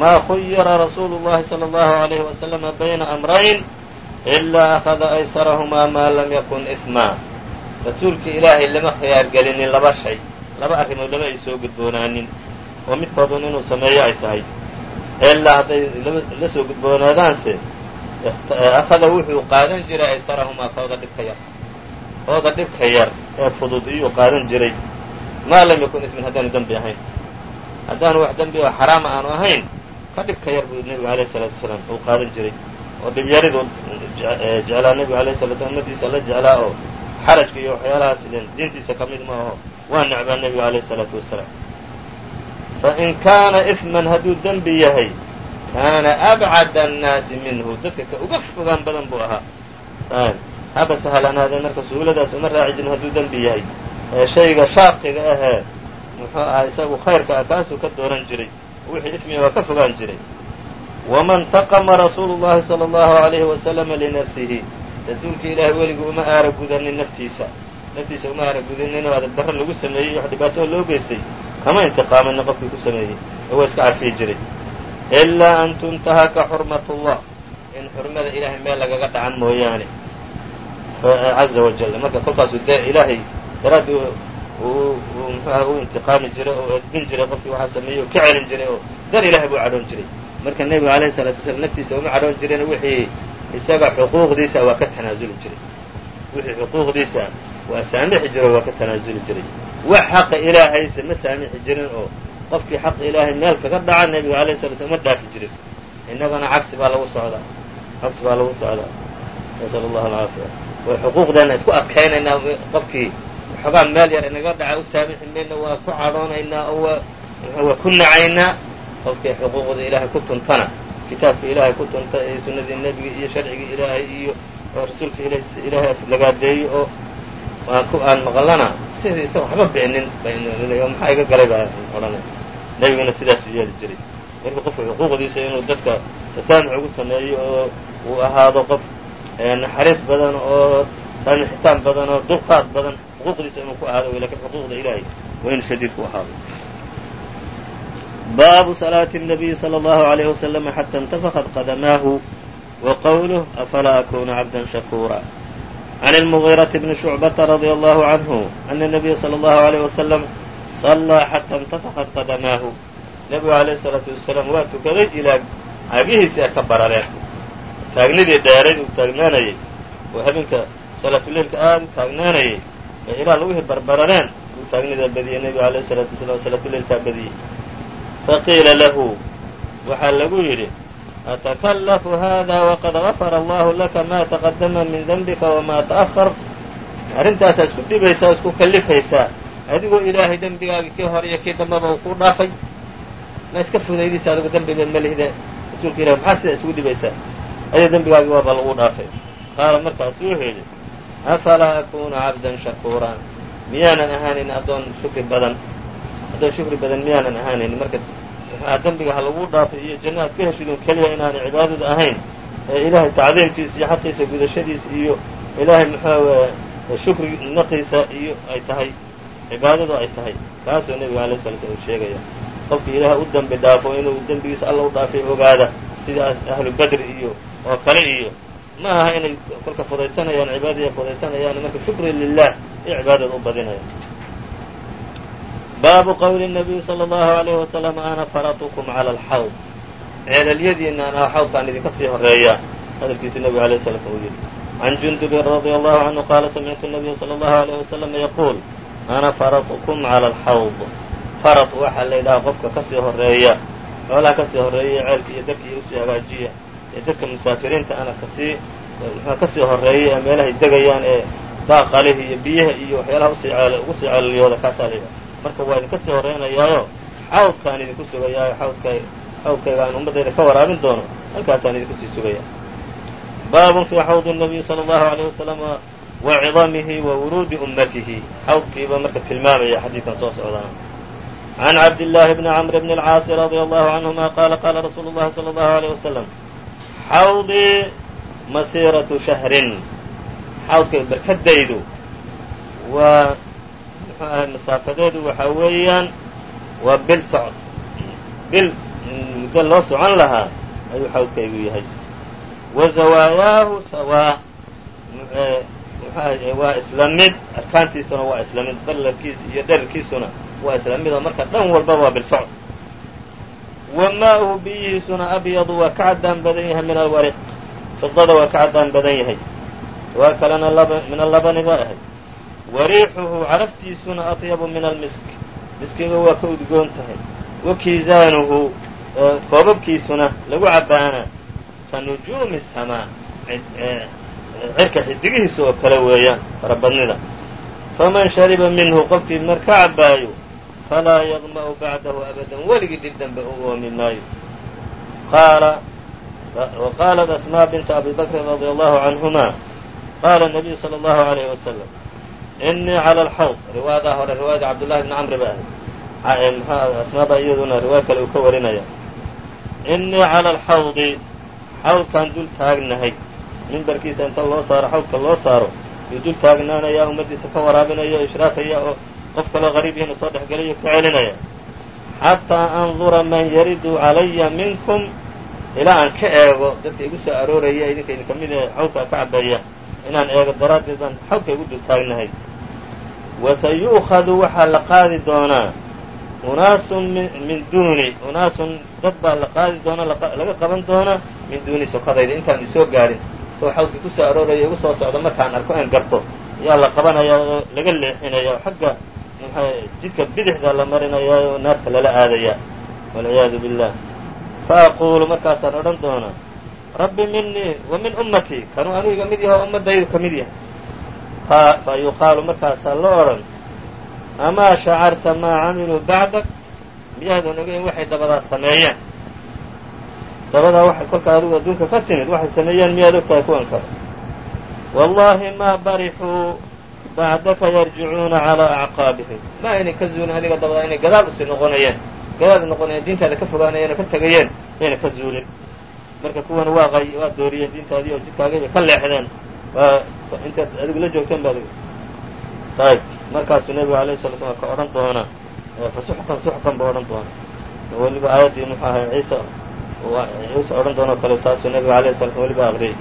ma khuyira rasuulu اllahi salى اllahu عalayhi waslama bayna amrayn ilaa akhada aysarahumaa maa lam yakun ismaa rasuulkii ilaahay lama khiyaargelinin laba shay laba arrimood lama ay soo gudboonaanin. Oo midkoodun inuu sameeyo ay tahay. Ilaa hadday la soo gudboonaadaanse akhada wuxuu qaadan jiray aysarahumaa kooda dhibka yar. Kooda dhibka yar ee fudud iyuu qaadan jiray. Maa lam yakun ismin haddaanu dembi ahayn. Haddaanu wax dembi oo xaraama aanu ahayn ka dhibka yar buu nebigu alayh isalaatu wasalaam uu qaadan jiray. Oo dhibyaridu jeclaa nebigu alayh slam ummadiisa la jeclaa oo xarajka iyo waxyaalahaas diintiisa ka mid ma aho waa necbaa nebigu alayh الsalaatu wasalaam fain kaana ifman hadduu dembi yahay kaana abcad الnaasi minhu dadka ka uga fogaan badan buu ahaa haba sahlanaadee marka suuladaas uma raaci jirin hadduu dembi yahay ee shayga shaaqiga ahee muxuu ahaa isagu khayrka ah kaasuu ka dooran jiray wixii ismiga waa ka fogaan jiray waman taqama rasuulu llahi salى اllahu عalayhi wasalama linafsihi rasuulka ilaahay weligii uma aara gudanin naftiisa. Naftiisa uma aara oo adab lagu sameeyey wax dhibaatoo loo geystay. Kama intiqaamina qofkii ku sameeyey. Ee waa iska cafiyi jiray. Ilaa an tuntahaka xurmat اllah in xurmada ilaahay meel lagaga dhacan mooyaane. Caza wajal marka kolkaasu dee ilaahay daraaddi mxuaha u intiqaami jiray oo edbin jiray qofkii waxaa sameeyey oo ka celin jiray oo dar ilahay buu cadhoon jiray. Marka nebiga alayhi salatu wasalaam naftiisa uma cadhoon jirin wixii isaga xuquuqdiisa waa ka tanaasuli jiray. Wixii xuquuqdiisa waa saamixi jiro waa ka tanaasuli jiray. Wax xaqa ilaahayse ma saamixi jirin oo qofkii xaqa ilaahay meel kaga dhaca nebiga alayh sala slam ma dhaafi jirin. Innagana cagsi baa lagu socdaa cagsi baa lagu socdaa nasal allahu alcaafiya way xuquuqdeena isku adkaynaynaa qofkii waxoogaa meel yar inaga dhaca u saamixi mayna waa ku cadhoonaynaa oo waa waa ku nacaynaa. Qofkii xuquuqda ilaahay ku tuntana kitaabka ilaahay ku tunta ee sunnadii nebiga iyo sharcigii ilaahay iyo oo rasuulka ilaahay lagaadeeyo oo aan ku aan maqlana sidii isaga waxba bicinin oo maxaa iga galay baa odhanay. Nebiguna sidaasuu yeeli jiray. Marka qofka xuquuqdiisa inuu dadka tasaamux ugu sameeyo oo uu ahaado qof naxariis badan oo saamixitaan badan oo dulqaad badan xuquuqdiisa inuu ku ahaado laakiin xuquuqda ilaahay waa inuu shadiid ku ahaado baabu salaati الnabiyi slى اllahu عalيyه waslm xatى اntafqat qadamaahu wa qowluh afalaa akuna cabda shakuura can اlmugiiraةi bni shucbata radي allahu canhu ana الnabiya slى اllahu عalيه waslm صallaa xatى اntafqat qadamaahu nebigu alayh الsalaatu wasalaam waa tukaday ilaa caagihiisii ay ka barareen taagnidii dheerayd uu taagnaanayey oo habeenka salaatuleilka aada u taagnaanayey ee ilaa laguhi barbarareen uu taagnida badiyey nebigu alayh الsalaatu wasalaam salaatuleilkaa badiyey faqiila lahu waxaa lagu yidhi atakallafu hada waqad gafara allahu laka ma taqadama min denbika wamaa ta'ahar arrintaasaa isku dhibaysaa isku kallifaysaa adigoo ilaahay dembigaagii kii hore iyo kii dambaba uu kuu dhaafay ma iska fudaydiisa adigu dembigeed ma lihde rasuulka ilahi maxaa sidaa isugu dhibaysaa ayuu dembigaagii waaba lagu dhaafay qaala markaasuu wuxuu yidhi afalaa akuna cabdan shakuuran miyaanan ahaanin addoon shukri badan addoon shukri badan miyaanan ahaanin marka dembiga ha lagu dhaafay iyo janno aad ka heshidun keliya inaanay cibaadadu ahayn ee ilaahay tacdiimkiisa iyo xaqiisa gudashadiisa iyo ilaahay maxaa shukri naqiisa iyo ay tahay cibaadadu ay tahay. Kaasuu nebiga alayh sala slam sheegaya qofkii ilaahay u dembi dhaafo inuu dembigiisa alla u dhaafay ogaada sida ahlu badri iyo oo kale iyo ma aha inay kolka fudaysanayaan cibaadada fudaysanayaan marka shukri lilah iyo cibaadada u badinayaan baabu qowli الnabiy slى اllahu عalayh wasalam ana faratukum calى alxawd ceelalyadiina anaa xawdkaan idinka sii horeeya hadalkiisu nebigu alayh slam uu yidhi can jundubin radia allahu canhu qaala samictu nabiya salى اllahu عalيyh wasalam yaquul ana faratukum calى alxawd farad waxaa la yidhaha qofka kasii horeeya xoolaha kasii horeeya ceelka iyo darka iyo usii hagaajiya ee dadka musaafiriinta ana kasii mxua kasii horeeya ee meelahay degayaan ee daaqalihi iyo biyaha iyo waxyaalaha usii ugu sii ceeliyooda kaasaa la yidhaha marka waa idinka sii horeynayaayo xawdkaan idinku sugayaayo xawdka xawdkayga aan ummaddayda ka waraabin doono halkaasaan idinku sii sugaya baabun fii xawdi الnabiy salى اllahu عalيه wasalam wa cidamihi wa wuruudi ummatihi xawdkiiba marka tilmaamaya xadiidkan soo socdana can cabdillaahi bni camr bni اlcaasi radia allahu canhuma qaala qaala rasuulu اllahi salى اllahu عalيه wasalam xawdii masiiratu shahrin xawdkay barkadaydu waa muxuu ahay masaafadeedu waxaa weeyaan waa bil socod bil muddo loo socon lahaa ayuu xawdkaygu yahay wa zawaayaahu sawaa waa isla mid arkaantiisuna waa isla mid ballarkiisa iyo dherarkiisuna waa isla mid oo marka dhan walba waa bil socod wa maa'uhu biyihiisuna abyadu waa ka caddaan badan yahay min alwariq fidada waa ka caddaan badan yahay waa kalena min allabani ba ahay wariixuhu caraftiisuna atyabu min almisk miskiga waa ka udgoon tahay wa kiisaanuhu koobabkiisuna lagu cabbaana ka nujuumi samaa cirka xidigihiisa oo kale weeyaan farabadnida faman shariba minhu qofkii mar ka cabbaayo falaa yadma'u bacdahu abadan weligii dib dambe u oomi maayo wa qaalat asmaa bintu abi bakrin radia allahu canhuma qaala nabiyu sala allahu alayh wasalam إنii عlى الxوض riwaayadaa hore riwaayada cabdاللahi بن cمr ba ahayd asmaada iyaduna riwaaya kale uu ka warinaya إنii عlى الxawضi xawdkaan dul taagnahay mimbarkiisa inta loo saaro xawdka loo saaro yuu dul taagnaanaya ummadiisa ka waraabinaya o ishraafaya oo qof kaloo qariib yihiina soo dhex gelayo ka celinaya xatىa أnظura man yaridu عalaya minkm ilaa aan ka eego dadka igu soo arooraya idinka idin ka mid ee xawdkaa ka cabeeya inaan eego daraaddeed baan xawdka igu dul taagnahay wasayu'khadu waxaa la qaadi doonaa. Unaasun min duuni unaasun dad baa la qaadi doona laga qaban doonaa min duuni sokadayda. Intaan isoo gaadhin isagoo xawdka ku soo arooraya igu soo socda markaan arko en garto. Ayaa la qabanaya oo laga leexinaya xagga jidka bidixda la marinaya oo naarta lala aadaya. Walciyaadu billah faaqulu markaasaan odhan doonaa rabbi minii wa min ummatii kanuu anuu iga mid yahay oo ummadaydu ka mid yahay fa yuqaalu markaasaa la odhan amaa shacarta maa camiluu bacdak miyaadan ogeyn waxay dabadaa sameeyeen dabadaa waxay kolkaa adigu adduunka ka timid waxay sameeyeen miyaad ogtahay kuwan kale wallaahi maa barixuu bacdaka yarjicuuna calaa acqaabihim ma aynay ka zuulin adiga dabadaa inay gadaal u sii noqonayeen gadaal noqonayeen diintaada ka fogaanayeen oo ka tegayeen yayna ka zuulin marka kuwan waa waa dooriyeen diintaadii oo jidkaagay ka leexdeen intaad adig la joogtan ba ayb markaasuu nebigu alayh sala slam ka odhan doonaa fasuxqan suxqan ba odhan doonaa. Weliba aayaddii muxuu ahay ciisa ciise odhan doonoo kale taasuu nebigu alayh sala slam weliba aqriyay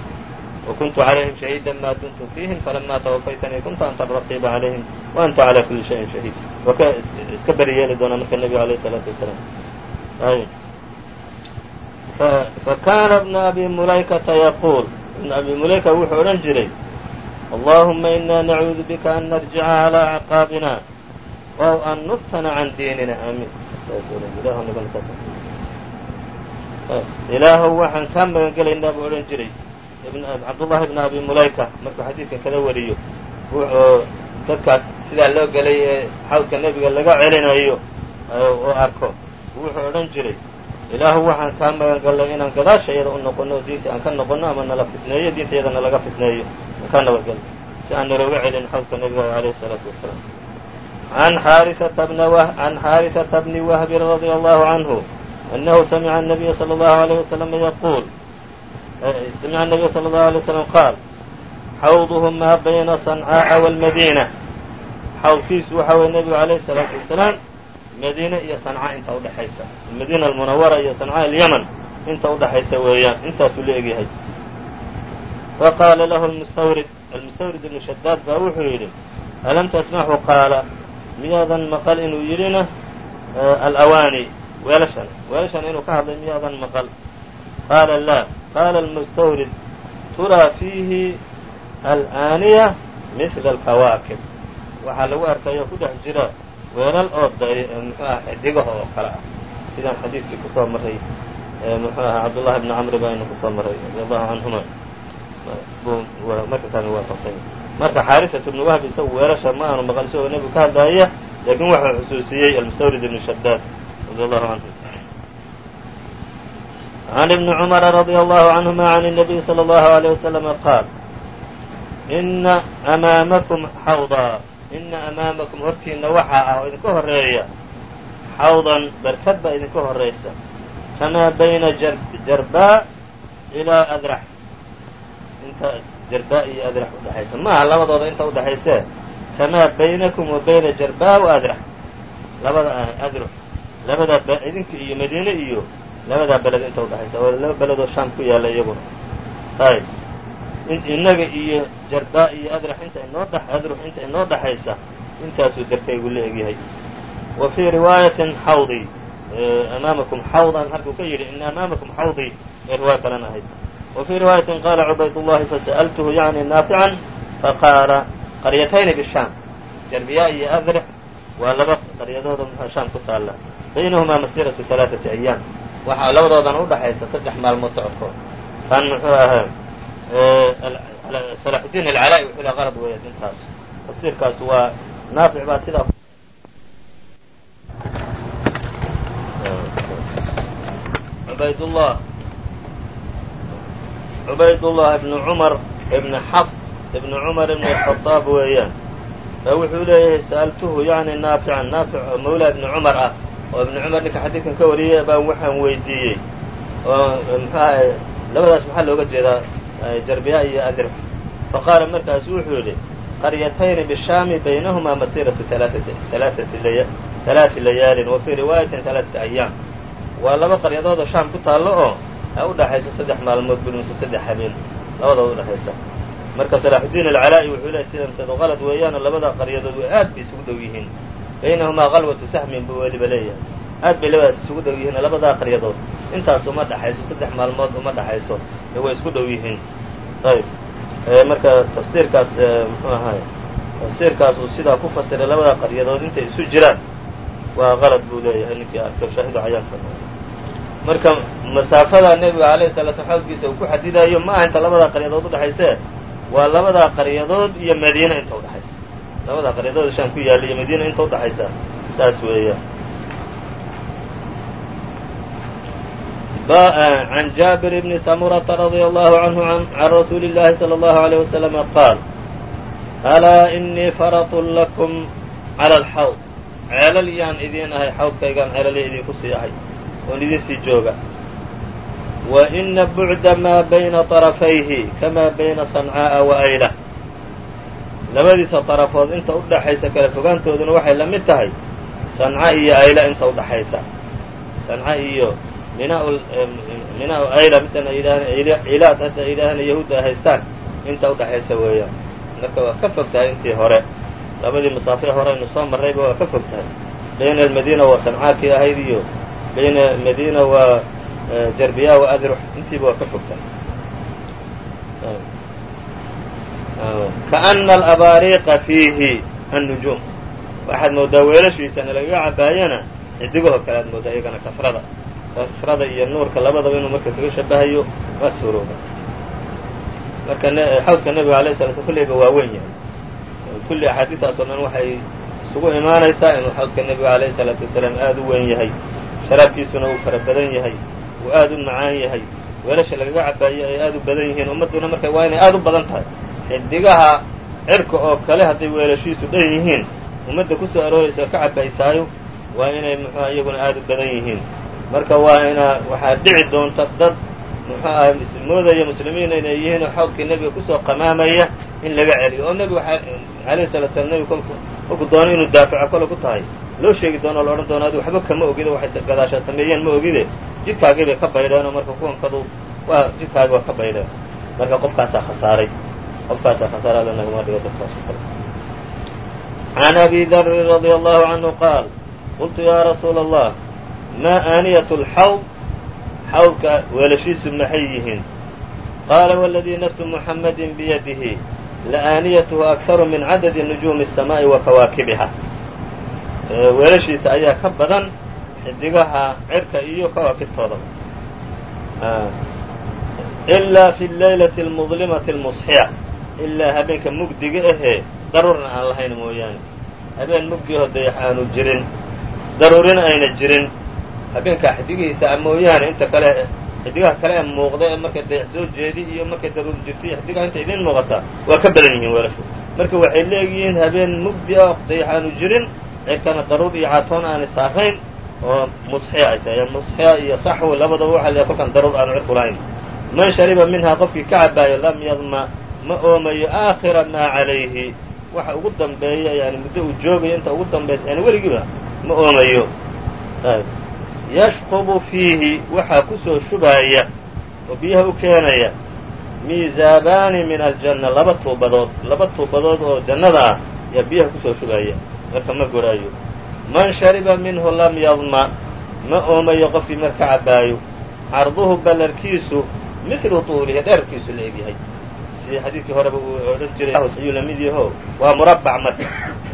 wakuntu calayhim shahiida ma dumtu fiihim falamaa tawafaytanii kunta anta raqiiba calayhim wa anta calaa kulli shayin shahiid. Waa iska beri yeeli marka nebiga alayh salaatu wasalaam ayb fa kaana abi mulaykata yaquul ibn abi mulayka wuxuu odhan jiray allahuma ina nacuudu bika an narjica عalى acqaabina ow an nuftana can diinina amin ilaahow waxaan kaa magan gelaynaa buu odhan jiray. Cabdullahi bn abi mulayka markuu xadiidka kada wariyo oo dadkaas sidaa loo gelay ee xawdka nebiga laga celinayo oo arko. Wuxuu odhan jiray ilaahu waxaan kaa magan gallay inaan gadaasha yada u noqono oo diinta aan ka noqono ama nala fitneeyo diinta yada nalaga fitneeyo aan ka nabadgelo si aan nalooga celin xawdka nebiga alayh الsalaatu wasalaam an xaariata bn can xaariثata bni wahbi radia allahu canhu anahu samica الnabiya slى اllahu عalيه waslama yaquul samica الnabiy slى الlaه عalيه وsلم qaal xawduhu maa bayna صancaaءa wاlmadiina xawdkiisu waxa weye nebigu عalayه الsalaatu wasalaam madiine iyo sanca inta udhexaysa madiina almunawara iyo sanca alyaman inta udhexaysa weeyaan intaasuu la egyahay. Faqaala lahu almustawrid almustawrid ibnu shadaad baa wuxuu yidhi alam tasmaxu qaala miyaadan maqal inuu yidhina alawaani weelashan. Weelashan inuu ka hadlay miyaadan maqal. Qaala laa qaala almustawrid turaa fiihi alaaniya mihla alkawaakib. Waxaa lagu arkayo ku dhex jira weelal oo muxuu aha xidigaha oo kale ah sidaan xadiidkii kusoo maray muxuu aha cabdullahi bni camri ba aynu kusoo maray radi allahu canhuma markasaana waafaqsany marka xaariثat bnu wahb isagu weelasha ma aanu maqal isagoo nebigu ka hadlaaya laakiin waxuu xusuusiyey almustawrid ibn shadaad radi allahu canhu عن ابن cمر رضي الله عنهma عن النبي صلى الله عليه وسلم qاal إna أmاamكم xawضa ina amaamakum hortiinna waxaa ah oo idinka horreeya xawdan barkad baa idinka horaysa kamaa bayna jarbaa ilaa adrax inta jarbaa iyo adrax udhaxaysa maaha labadooda inta udhaxaysee kamaa baynakum wa bayna jarbaa wa adrax labada adrux labadaa idinka iyo madiine iyo labadaa beled inta udhaxaysa oo laba beledoo shaam ku yaalla iyaguna ayb innaga iyo jarbaa iyo adrax inta inoo adrux inta inoo dhaxaysa intaasuu darkaygu la egyahay. Wa fii riwaayatin xawdi amaamakum xawdan halkuu ka yidhi ina amaamakum xawdi ee riwaaya kalan ahayd. Wa fii riwaayatin qaala cubaydullahi fasa'altuhu yacni naafican faqaala qaryatayni bishaam jarbiyaa iyo adrix waa laba qaryadooda muxua shaam ku taalla baynahumaa masiratu alaaثati ayaam waxaa labadoodana udhaxaysa saddex maalmood socodkood. Kan muxuu ahaa salaxudiin alcalaa'i wuxuu le qalad weeya intaas tafsiirkaas waa naafic baa sidaa cubaydullah cubaydullah ibnu cumar ibni xafs ibni cumar ibn alkhadaab weeyaan wuxuu leeyahay sa'altuhu yacni naafican naafic oo mawlaa cumar ah oo ibni cumar ninka xadiidkan ka wariyay baan waxaan weydiiyey oo labadaas maxaa looga jeedaa jarbiya iyo adirx faqaala markaasu wuxuu yidhi qaryatayni bishaami baynahumaa masiratu alaati layaalin wa fii riwaayatin alaaati ayaam waa laba qaryadoodoo shaam ku taallo oo a u dhaxayso saddex maalmood bilmise saddex habeen labadooda udhaxaysa marka salaaxudiin alcalaa'i wuxuu leeyahy sidanteedu qalad weeyaanoo labada qaryadood way aad bay isugu dhow yihiin baynahumaa qalwatu saxmin buu weliba leeyahay aad bay labadaas isugu dhow yihiin labadaa qaryadood intaas uma dhaxayso saddex maalmood uma dhaxayso way isku dhow yihiin. Ayb. Marka tafsiirkaas muxuu ahaay tafsiirkaas uu sidaa ku fasiray labada qaryadood intay isu jiraan. Waa qalad buu leeyahay ninkii arko shaahidu cayaanka marka masaafada nebiga alayhi salaatu xawdkiisa uu ku xadidayo ma aha inta labadaa qaryadood udhaxaysee waa labadaa qaryadood iyo madiina inta udhaxaysa labadaa qaryadood shaam ku yaalla iyo madiina inta udhaxaysa saas weeyaan عن جابر بن سمرة رضي الله عنه عن رسuuل اللhi صلى الله عليه وسلم qاaل ألاa إنii فرط لكم على الxوض ceelal yaan idiin ahay xawdkaygaan ceelali idinku sii ahay oon idin sii jooga وإنa بuعda ma byna طرفayhi kama byna صنعاءa وأyلة labadiisa طرفood inta udhaxaysa kala fogaantooduna waxay la mid tahay صنca iyo ayla inta udhaxaysa mina ayla midan ay yidhaahdeen cilaad hadda ay yahuudda haystaan. Inta udhaxaysa weeyaan marka waa ka fog tahay intii hore. Labadii masaafir hore aynu soo marrayba waa ka fog tahay bayna almadiina waa sancaakii ahayd iyo bayna madiina waa e, derbiya waa adrux intiiba waa ka fog tahay kaana alabaariiqa fiihi annujuum. Waxaad moodaa weelashiisa nalagaga cabaayana xidigaho kale aad moodaa iyagana kasrada kasrada iyo nuurka labadaba inuu marka kaga shabahayo waa suurooba. Marka xawdka nebiga alay sala sl waa weyn yahay. Kulli axaadiistaas oo dhan waxay isugu imaanaysaa inuu xawdka nebiga alayhi salaatu wasalaam aad u weyn yahay sharaabkiisuna uu fara badan yahay uu aad u macaan yahay weelasha lagaga cabaayo ay aad u badan yihiin ummadduna marka waa inay aad u badan tahay. Xidigaha cirka oo kale hadday weelashiisu dhan yihiin ummadda ku soo arooraysa oo ka cabaysaayo waa inay muxuha iyaguna aad u badan yihiin marka waa inaa waxaa dhici doonta dad muxuu ahay moodaya muslimiina inay yihiinoo xogkii nebiga ku soo qamaamaya in laga celiyo. Oo nebigu alayh salaat slam nebigu kolku doono inuu daafaco kole ku tahay. Loo sheegi doono o la odhan doono adi waxba kama ogido waxay gadaashaad sameeyeen ma ogide jidkaagii bay ka baydheenoo marka kuwankadu waa jidkaagii waa ka baydheen. Marka qofkaasaa khasaaray. Qofkaasaa khasaara alla naguma dhigo dadkaas o abi darin radia allahu canhu qaal qultu yaa rasuula allah ma aaniyة الxawd xawdka weelashiisu maxay yihiin qaala wاladii nafsu muxamadi biyadihi la'aaniyathu akharu min cadadi nujuumi الsamaaءi wa kawaakibiha weelashiisa ayaa ka badan xidigaha cirka iyo kawaakibtooda ilaa fi اleylati اlmudlimati اlmusxiya ilaa habeenka mugdiga ahee daruurna aan lahayn mooyaane habeen mugdiho dayax aanu jirin daruurina ayna jirin habeenkaa xidigihiisa mooyaane inta kale xidigaha kale ee muuqda ee markay dayax soo jeedi iyo markay daruur jirta iyo xidigaha inta idiin muuqataa waa ka badan yihiin weelashu. Marka waxay leeyihiin habeen mugdi ah dayax aanu jirin cirkana daruur iyo caatoon aanay saarayn oo musxiya ay tahay musxiya iyo saxwi labadaba waxa la kolkan daruur aanu cirku lahayn. Man shariba minhaa qofkii ka cabaayo lam yadma ma oomayo aakhira maa calayhi. Waxa ugu dambeeya yani muddo uu joogayo inta ugu dambaysa yani weligiiba ma oomayo yashqubu fiihi waxaa ku soo shubaaya oo biyaha u keenaya miizaabaani min aljanna laba tuubadood laba tuubadood oo jannada ah yaa biyaha ku soo shubaya. Marka ma goraayo. Man shariba minhu lam yadma ma oomayo qofkii marka cabaayo carduhu ballarkiisu midlu tuulihi dheerkiisu la egyahay. Sidii xadiidkii horeba uu odhan jiray ayuu la mid yaho waa murabbac marka.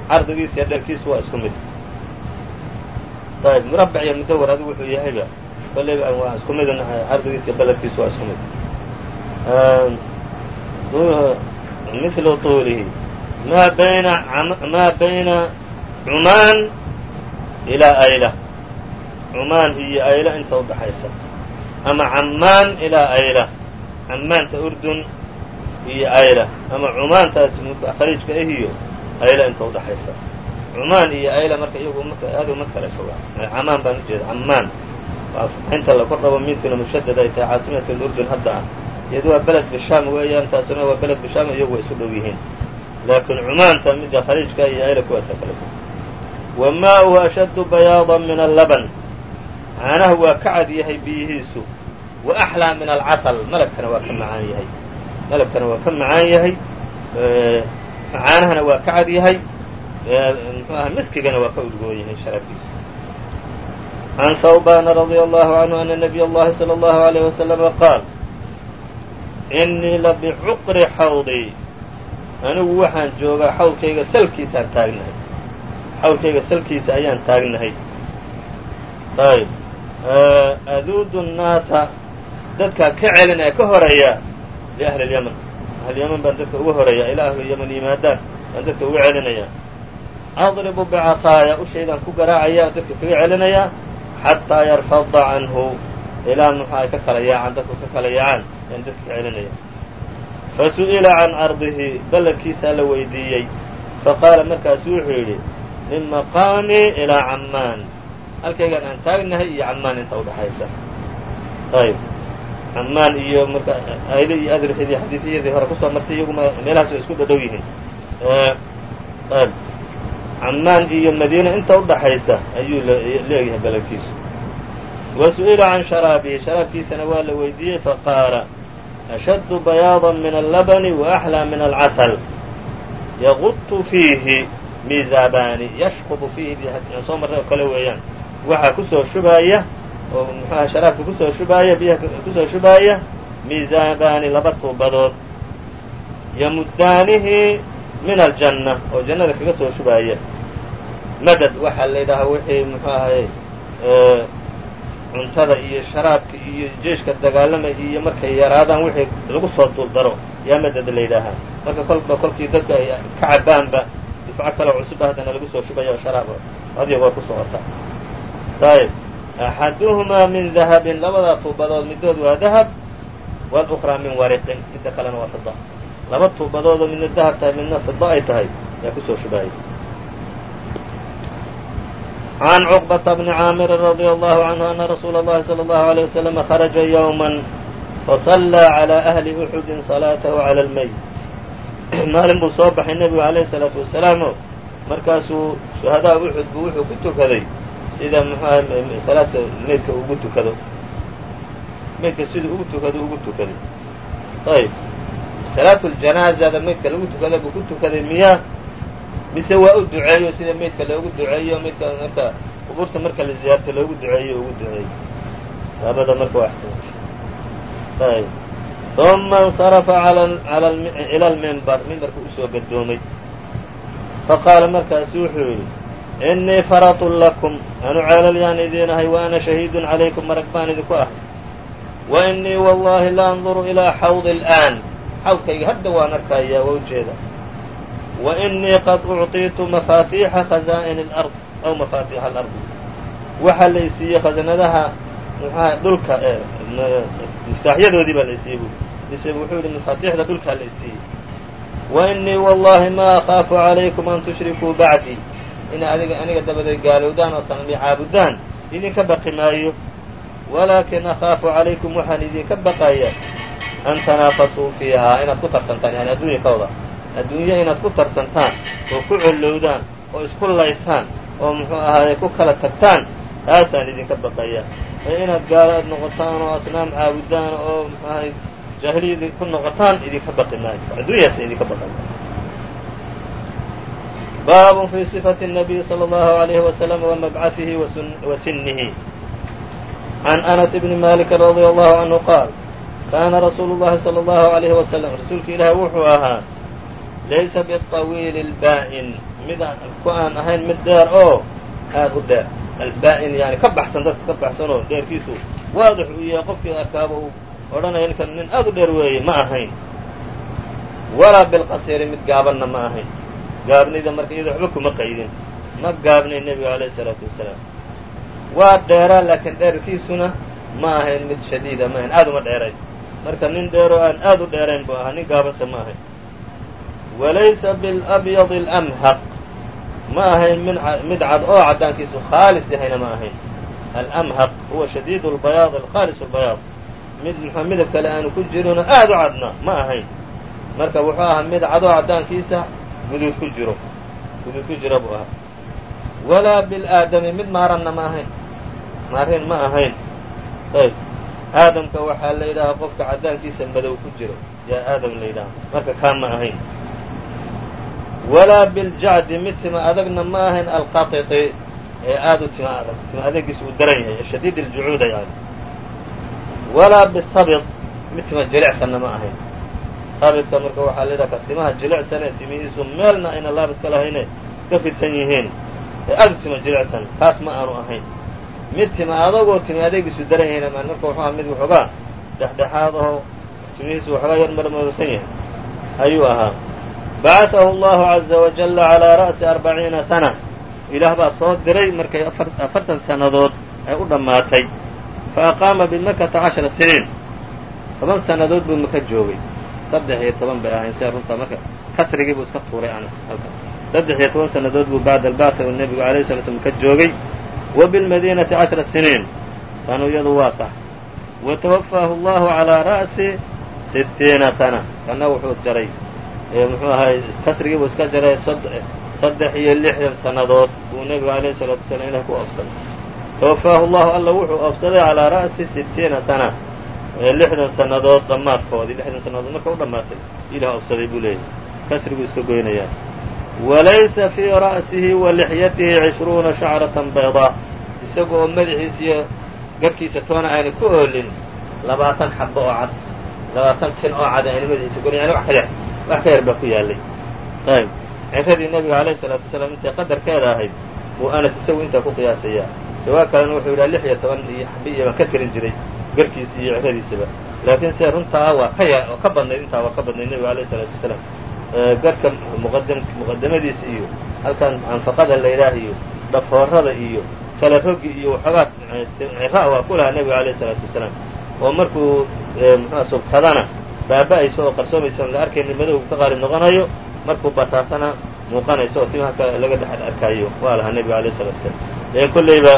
Cardigiisa iyo dheerkiisu waa isku mid ayb murabbac iyo mudawar adigu wuxuu yahayba kolleyba waa isku mid cardigiisa iyo ballarkiisu waa isku mid mithlu tuulihi maa bayna maa bayna cumaan ilaa ayla cumaan iyo ayla inta udhaxaysa ama cammaan ilaa ayla cammaanta urdun iyo ayla ama cumaantaas khaliijka ah iyo ayla inta udhaxaysa cumaan iyo ayla marka iyagu marka aad uma kala fogaa camaan baan ujeeda cammaan inta la kor dhabo miidkuna mushadad ay tahay caasimatu urdun hadda ah. Iyadu waa beled bishaam weeyaan taasuna waa beled bishaam iyagu way isu dhow yihiin. Laakiin cumaanta midda khaliijka iyo ayla kuwaasa kala fog wa maa'uhu ashaddu bayaadan min allaban. Caanaha waa ka cad yahay biyihiisu. Wa axlaa min alcasal. Malabkana waa ka macaan yahay. Malabkana waa ka macaan yahay. Caanahana waa ka cad yahay mxu aha miskigana waa ka udgoon yahay sharafkiisa can hawbana radia allahu canhu ana nabiy اllahi salى اllahu عalيyh waslama qaal inii la bicuqri xawdi anigu waxaan joogaa xawdkayga salkiisaan taagnahay xawdkayga salkiisa ayaan taagnahay ayb aduudu الnaasa dadkaa ka celin ee ka horeeya liahli اlymn ahlyaman baan dadka uga horeeya ilaa ahlu ymn yimaadaan baan dadka uga celinaya adribu bicasaaya ushaydaan ku garaacaya dadka kaga celinaya xataa yarfada canhu ilaa muxu ay ka kala yaacaan dadku ka kala yaacaan ayaan dadka ka celinaya fasu'ila can ardihi ballankiisaa la weydiiyey faqaala markaasu wuxuu yidhi min maqaamii ilaa cammaan halkaygan aan taagnahay iyo cammaan inta udhaxaysa ayb cammaan iyo marka ayle iyo adrixidii xadiidyadii hore ku soo martay iyaguma meelahaas way isku dhadhow yihiin ayb cammaan iyo madiina inta udhaxaysa ayuu leeyahay ballankiisu wa su'ila can sharaabihi sharaabkiisana waa la weydiiyey faqaala ashaddu bayaada min allabani wa axlaa min alcasal yaqutu fiihi mizaabani yashqubu fiihi soo marray oo kale weeyaan. Waxaa ku soo shubaaya oo muxuaha sharaabka ku soo shubaaya biyaha ku soo shubaaya mizaabani laba tuubadood. Yamuddaanihi min aljanna oo jannada kaga soo shubaaya madad waxaa la yidhaahaa wixii muxuu ahay cuntada iyo sharaabka iyo jeeshka dagaalama iyo markay yaraadaan wixii lagu soo duuldaro yaa madad la yidhaahaa marka kolba kolkii dadka ay ka cabaanba dufco kaleo cusubba haddana lagu soo shubaya oo sharaab adiga waa ku socota. Ayb axaduhumaa min dahabin labadaa tuubadood midood waa dahab wاlأkraa min wariqin midda kalena waa fida laba tuubadoodoo midna dahab tahay midna fidda ay tahay ayaa ku soo shubahay can cuqbata bni caamirin radia allahu canhu ana rasuula allahi sala allahu alayh wasalama kharaja yowman fasallaa calaa ahli uxudin salaatahu cala almeyt maalin buu soo baxay nebigu calayhi salaatu wasalaamoo markaasuu shuhadaa uxud buu wuxuu ku tukaday sida muxuaha salaadka meydka ugu tukado meydka siduu ugu tukado ugu tukaday ayb salaaة الجanاaزada meydka lagu tukada buu ku tukaday miya mise waa u duceeyo sida meydka loogu duceeyo meydka marka qubuurta marka la ziyaarto loogu duceeyo ugu duceeyo labada marka waa ayb uma اnsarafa ilى lmimbar mimbarku usoo gadoomay faqaala markaasu wuxuu yidhi inii faratun lakum anu ceelal yaan idiinahay wa ana shahiidun calaykum marag baan idinku ahay wa inii wallahi la anduru ilaa xawdi اlآan xawkayga hadda waan arkayaa waa ujeeda wainii qad ucطiitu mafaatiixa khazaa'in اlard aw mafaatiixa alardi waxaa la isiiyey khasanadaha muxuaha dhulka ee miftaaxyadoodii baa la isiiyey bu mise wuxuu yihi mafaatixda dhulkaa la isiiyey wainii wallahi ma akhaafu calaykum an tushrikuu bacdii. Inay adiga aniga dabadeed gaalowdaan oo sanami caabudaan idinka baqi maayo. Walaakin akhaafu calaykum waxaan idinka baqayaa an tanaafasuu fiihaa inaad ku tartantaan yani addunya ka wada adduunyo inaad ku tartantaan oo ku collowdaan oo isku laysaan oo muxuu ahaaye ku kala tagtaan taasaan idinka baqaya ee inaad gaalaad noqotaan oo asnaam caabudaan oo muxuu ahay jaahiliyadii ku noqotaan idinka baqi maayo adduunyaasa idinka baqaya baab fi صفaة النabiy slى الlه عalيه وsلم وmabcaثihi wa sinihi عan أنس بn malik رadي الlه عanهu qaal kaana rasuulu llahi sala allahu alayhi wasalam rasuulka ilaahi wuxuu ahaa laysa biطawiili lbaa'in mid ku aan ahayn mid dheer oo aad u dheer albaa'in yani ka baxsan dadka ka baxsan oo dheerkiisu waadix uu yahay qofkii arkaaba uu odhanaya ninkan nin aad u dheer weeye ma ahayn walaa bilqasiiri mid gaabanna ma ahayn gaabnida marka iyada waxba kuma qaydin ma gaabnay nebiga alayh isalaatu wasalaam waa dheeraa laakiin dheerkiisuna ma ahayn mid shadiida ma ahayn aad uma dheeray marka nin dheeroo aan aad u dheerayn buu ahaa nin gaabanse ma ahayn walaysa bilabyadi alamhaq. Ma ahayn mid cad oo caddaankiisu khaalis yahayna ma ahayn. Alamhaq huwa shadiid lbayaad alkhaalis lbayaad mid midab kale aanu ku jirino aad u cadna ma ahayn. Marka wuxuu ahaa mid cadoo caddaankiisa guduud ku jiro guduud ku jira buu ahaa. Walaa bilaadami mid maaranna ma ahayn. Maarin ma ahayn. Ayb aadamka waxaa la yidhahaa qofka caddaankiisa madow ku jiro. Yaa aadam la yidhaha marka kaa ma ahayn. Walaa biljacdi mid tima adagna ma ahayn alqaطiطi ee aad u tima adag tima adagiisa uu daran yahay shadiid aljucuuda yani walaa bisabid mid tima jilicsanna ma ahayn. Sabidka marka waxaa la yidhaha ka timaha jilicsanee timihiisu meelna ayna laabid ka lahayne ka fidsan yihiin. Ee aad u tima jilicsan kaas ma aanu ahayn mid tima adagoo timi adeegiisu daran yahayna maan marka wuxuu aha mid waxoogaa dhexdhexaad ahoo timihiisu waxoogaa yar marmarsan yahay. Ayuu ahaa. Bacatahu allahu caza wajalla calaa ra'si arbaciina sana. Ilaah baa soo diray markay afartan sannadood ay u dhammaatay. Fa aqaama bimakata cashara siniin. Toban sannadood buu maka joogay. Saddex iyo toban bay ahayn sia runtaa marka kasrigii buu iska tuuray anas halka saddex iyo toban sannadood buu bacda albacta uu nebigu alayh sala slam ka joogay wa bilmadiinati cashara siniin tanu iyadu waa sax wa tawafaahu allahu calaa ra'si sittiina sana kana wuxuu jaray muxuu ahay kasrigii buu iska jaray saddex iyo lixdan sannadood buu nebigu alayh salaatu wasalaam ilah ku oofsaday tawafaahu allahu alla wuxuu oofsaday calaa ra'si sittiina sana lixdan sannadood dhammaadkoodii lixdan sannadood marka u dhammaatay ilah oofsaday buu leeyahay kasriguu iska goynayaa walaysa fii ra'sihi wa lixyatihi cishruuna shacratan baydaa isaga oo madaxiisa iyo garhkiisa toona aanay ku oolin labaatan xabbo oo cad labaatan tin oo cad ayna madaxiisa golin yani wax ka yar wax ka yar baa ku yaallay ayb ciradii nebiga alayhi salaatu wasalaam intay qadarkeeda ahayd buu anas isagu intaa ku qiyaasayaa riwaa kalena wuxuu yidhaha lix iyo toban iyo xabiya baan ka tirin jiray garhkiisa iyo ciradiisaba laakiin se runtaa waa ka ya ka badnayd intaa waa ka badnayd nebiga alayhi salaatu wasalaam muqadam muqadamadiisa iyo halkan anfaqada layidhaah iyo dhafoorada iyo kala rogi iyo waxoogaa cira waa ku lahaa nebiga alayhi salaatu wasalaam. Oo markuu muxua subkadana baaba-ayso oo qarsoomaysa la arkayni madowga ka qaalib noqonayo markuu bataasana muuqanayso oo timaha laga dhex arkaayo waa lahaa nebiga alayh salatu wasalaam. Ee kollayba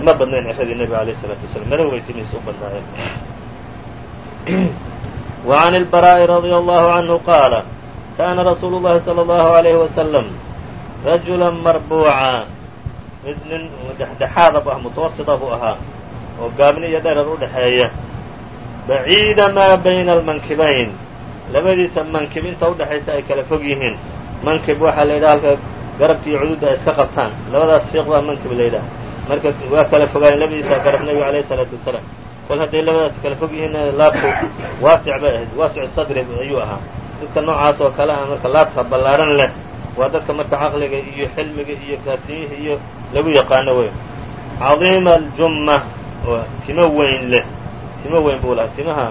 ma badnayn ciradii nebiga alayh salaatu wasalam madow bay timihiisa u badnaayeen. Can ilbaraa'i radia allahu canhu qaala kaana rasuulu llahi sala allahu alayhi wasalam rajulan marbuuca mid nin dhexdhexaada bu ah mutawasita buu ahaa oo gaabni iyo dherer u dhexeeya baciida maa bayna almankibayn labadiisa mankib inta udhexaysa ay kala fog yihiin mankib waxaa la yidhaha halka garabka iyo cududda ay iska qabtaan labadaas fiiq baa mankib la yidhaha marka waa kala fogaayeen labadiisa garab nebiga alayhi salaatu wasalaam kol hadday labadaas kala fog yihiin laabku bay ahayd waasicu sadri ayuu ahaa dadka noocaas oo kale ah marka laabta ballaaran leh waa dadka marka caqliga iyo xilmiga iyo kaasiyihi iyo lagu yaqaano wey cadiima aljumma oo timo weyn leh. Timo weyn buu lahaa timaha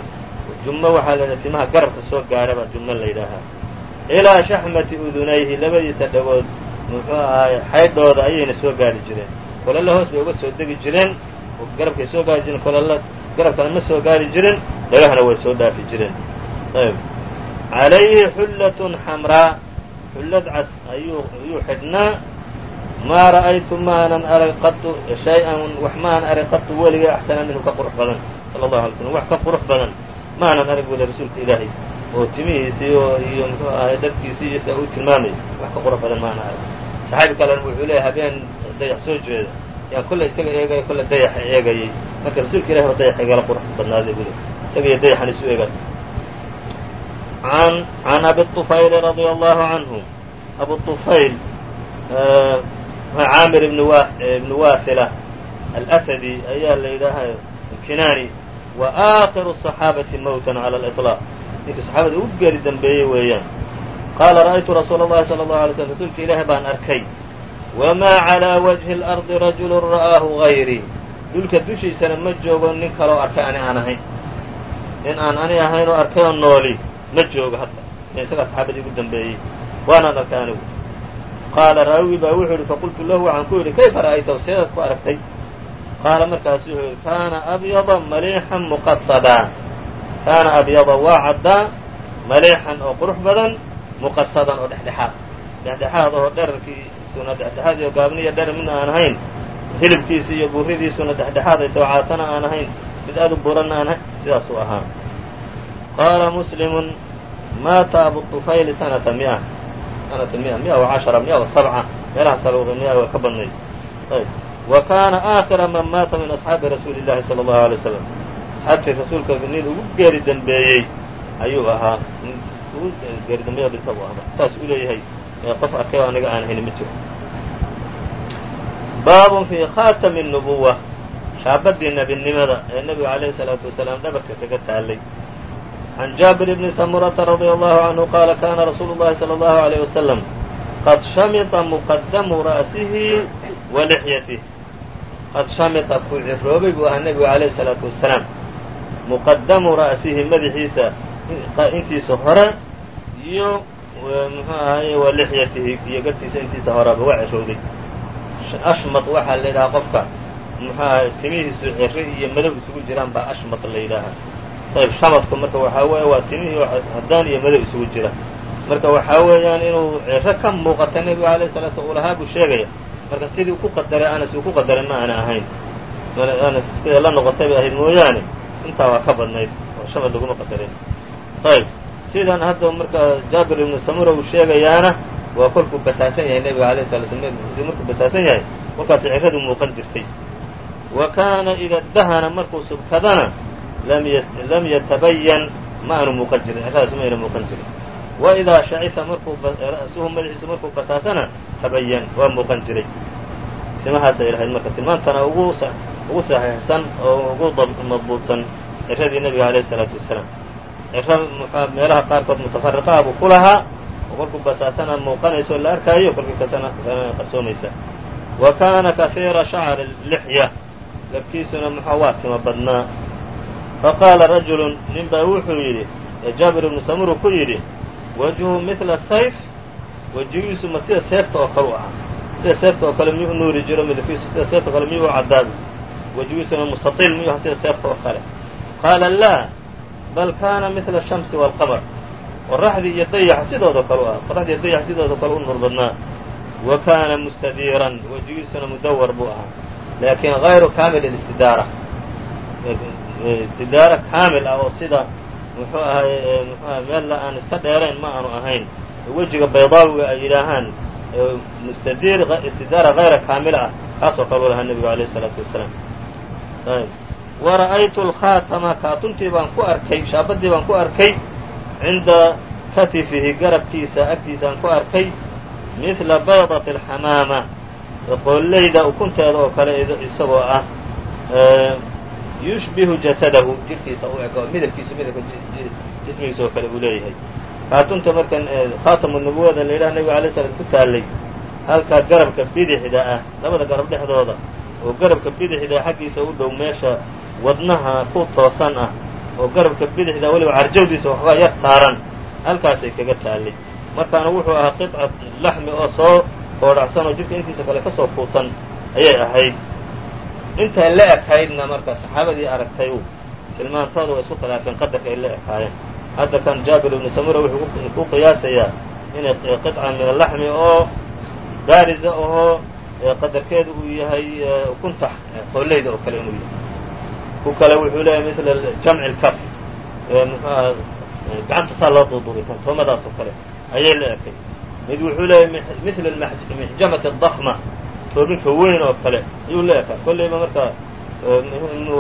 jummo waxaa la yidhaha timaha garabka soo gaara baa jummo la yidhaahaa. Ilaa shaxmati udunayhi labadiisa dhagood muxuu ahaay xaydhooda ayayna soo gaari jireen. Kolalla hoos bay uga soo degi jireen garabkay soo gaari jireen kolalla garabkana ma soo gaari jirin dhagahana way soo dhaafi jireen. Ayb calayhi xullatun xamraa xullad cas ayuu xidhnaa maa ra'aytu maanan arag qatu shay-an wax maanan arag qatu weligay axsana minhu ka qurux badan sala allahu alay slm wax ka qurux badan maanan arag le rasuulka ilaahay oo timihiisii oo iyo muxuu ahay dharkiisii sidaa uu tilmaamay wax ka qurux badan maana arag saxaabi kalena wuxuu leeyahy habeen dayax soo jeeda yaan kolle isaga eegaya kolle dayaxa eegayay marka rasuulka ilahi ba dayax igala qurux badnaaday buu le isaga iyo dayaxan isu eegay an can abi طufayl radia allahu canhu abu طufayl caamir ibn waafila alasadi ayaa la yidhaaha kinaani wa aakhiru الصaxaabati mowtan calى اliطlaaq ninkii saxaabada ugu geeri dambeeyey weeyaan qaala ra'aytu rasuula اllahi salى اlahu alay slm rasuulka ilaahi baan arkay wamaa calىa wajhi اlardi rajulu ra'aahu gayrii dhulka dushiisana ma joogo nin kaloo arkay ani aan ahayn nin aan ani ahayn oo arkay oo nooli ma joogo hadda. Isagaa saxaabadii ugu dambeeyey. Waanaan arkay qaala raawi baa wuxuu yidhi faqultu lahu waxaan ku yidhi kayfa ra'aytahu seedaad ku aragtay. Qaala markaasu wuxuu yidhi kaana abyada maliixan muqasadaa kaana abyada waa caddaa maliixan oo qurux badan muqasadan oo dhexdhexaad. Dhexdhexaad oo dherarkiisuna dhexdhexaad iyo gaabniya dherer midna aan ahayn. Hilibkiisa iyo buuridiisuna dhexdhexaad ay tawcaatana aan ahayn. Mid aad u buranna aan ahayn sidaasuu ahaa qaala muslimun maata abu طufayli sanata mia sanata mia mia wa cashara mia wa sabca meelahaas kale mia waa ka badnayd ayb wa kaana aakhira man maata min asxaabi rasuuli llahi salى allahu alay wasalam asxaabtii rasuulka nin ugu geeri dembeeyey ayuu ahaa ugu geeri dambeeyo dhinta buu ahaa saas u leeyahay qof arkay oo aniga aan hayni ma jiro baabun fii khaatami الnubuwa shaabadii nebinimada ee nebiga calayhi الsalaatu wasalaam dhabarka kaga taalay can jaabir bni samurata radia allahu canhu qaala kana rasuulu llahi salى allahu عalيyh wasalam qad shamita muqadamu ra'sihi wa lixyatih qad shamita ku ciroobay buu ahaa nebigu calayhi الsalaatu wasalaam muqadamu ra'sihi madaxiisa intiisa hore iyo muxuu ahaye wa lixyatihi iyo garhkiisa intiisa horeba waa cirowday ashmat waxaa la yidhahaa qofka muxuu ahay timihiisu ciri iyo madow isugu jiraan baa ashmat la yidhaahaa ayb shamadku marka waxaa weeye waa timihii haddaan iyo madow isugu jira marka waxaa weeyaan inuu ciro ka muuqata nebigu alayh salatu uu lahaa buu sheegaya marka sidii ku qadaray anas uu ku qadaray ma aana ahayn anas siday la noqotay bay ahayd mooyaane intaa waa ka badnayd oo shamad laguma qadarin ayb sidan hadda marka jaabir ibnu samura uu sheegayaana waa kolkuu basaasan yahay nebiga alayh sala slam markuu basaasan yahay kolkaas ciradu muuqan jirtay wa kaana ida dahana markuu subkadana lam yatabayan ma aanu muuqan jirin ciradaas ma ayna muuqan jirin. Wa idaa shacisa markuu ra'suhu madaxiisu markuu basaasana tabayan waa muuqan jiray. Timahaasay lahayd marka tilmaantana ugu saxiixsan oo ugu madbuudsan ciradii nebiga alayh isalaatu wasalaam ciro muxua meelaha qaarkood mutafariqaha buu ku lahaa oo kolkuu basaasana muuqanayso la arkaayo kolkii kasana qarsoomaysa. Wa kaana kahiira shacri lixya labkiisuna muxua waa tima badnaa faqaala rajulu nin baa wuxuu yidhi jaabir ibnu samuru ku yidhi wajhu midla sayf wejigiisu ma sida seefta oo kale u ahaa sida seefta oo kale miyuu nuuri jiro midabkiisu sida seefta o kale miyuu cadaabi wejigiisuna mustaiil miyuu aha sida seefta oo kale qaala laa bal kaana midla ashamsi waalqamar qoraxdii iyo dayaxa sidoodo kale u ah qoraxdii iyo dayaxa sidoodo kale u nur badnaa wa kaana mustadiiran wejigiisuna mudawar buu ahaa laakin hayru kaamil istidaara istidaara kaamil ah oo sida muxuu ahay muxuu ahay meella aan iska dheerayn ma aanu ahayn. Wejiga baydaawiga ay yidhaahaan mustadiir istidaara hayra kaamila ah kaasoo kale u lahaa nebigu alayh isalaatu wasalaam. Wa ra'aytu alkhaatama kaatuntii baan ku arkay shaabadii baan ku arkay cinda katifihi garabkiisa agtiisa ku arkay midla baydati alxamaama qoollayda ukunteeda oo kale isagoo ah yushbihu jasadahu jirkiisa u eg oo midabkiisa midabka jismigiisa oo kale uu leeyahay kaatunta markan khaatamu nubuwada la yidhaha nebiga alay slam ku taallay halkaa garabka bidixda ah labada garab dhexdooda oo garabka bidixda xaggiisa u dhow meesha wadnaha ku toosan ah oo garabka bidixda weliba carjawdiisa waxbaa yar saaran halkaasay kaga taallay markaana wuxuu ahaa qiطca laxmi oo soo koodhacsan oo jirka intiisa kale ka soo kuusan ayay ahayd intay la ekaydna marka saxaabadii aragtay tilmaantooda way isku khilaafeen qadarka ay la ekaayeen. Hadda kan jaabir ibnu samura wuxuu ku qiyaasayaa inay qiطca min alaxmi oo baariza ahoo qadarkeedu uu yahay ukunta qooleyda oo kale inuu yahay. Ku kale wuxuu leeyahay mila jamci lkaf gacanta saa loo duuduubay tantoomadaas oo kale ayay la ekay mid wuxuu leeyahay mila mixjamati adakma toobinka weyn oo kale ayuu la ekaa kollayba marka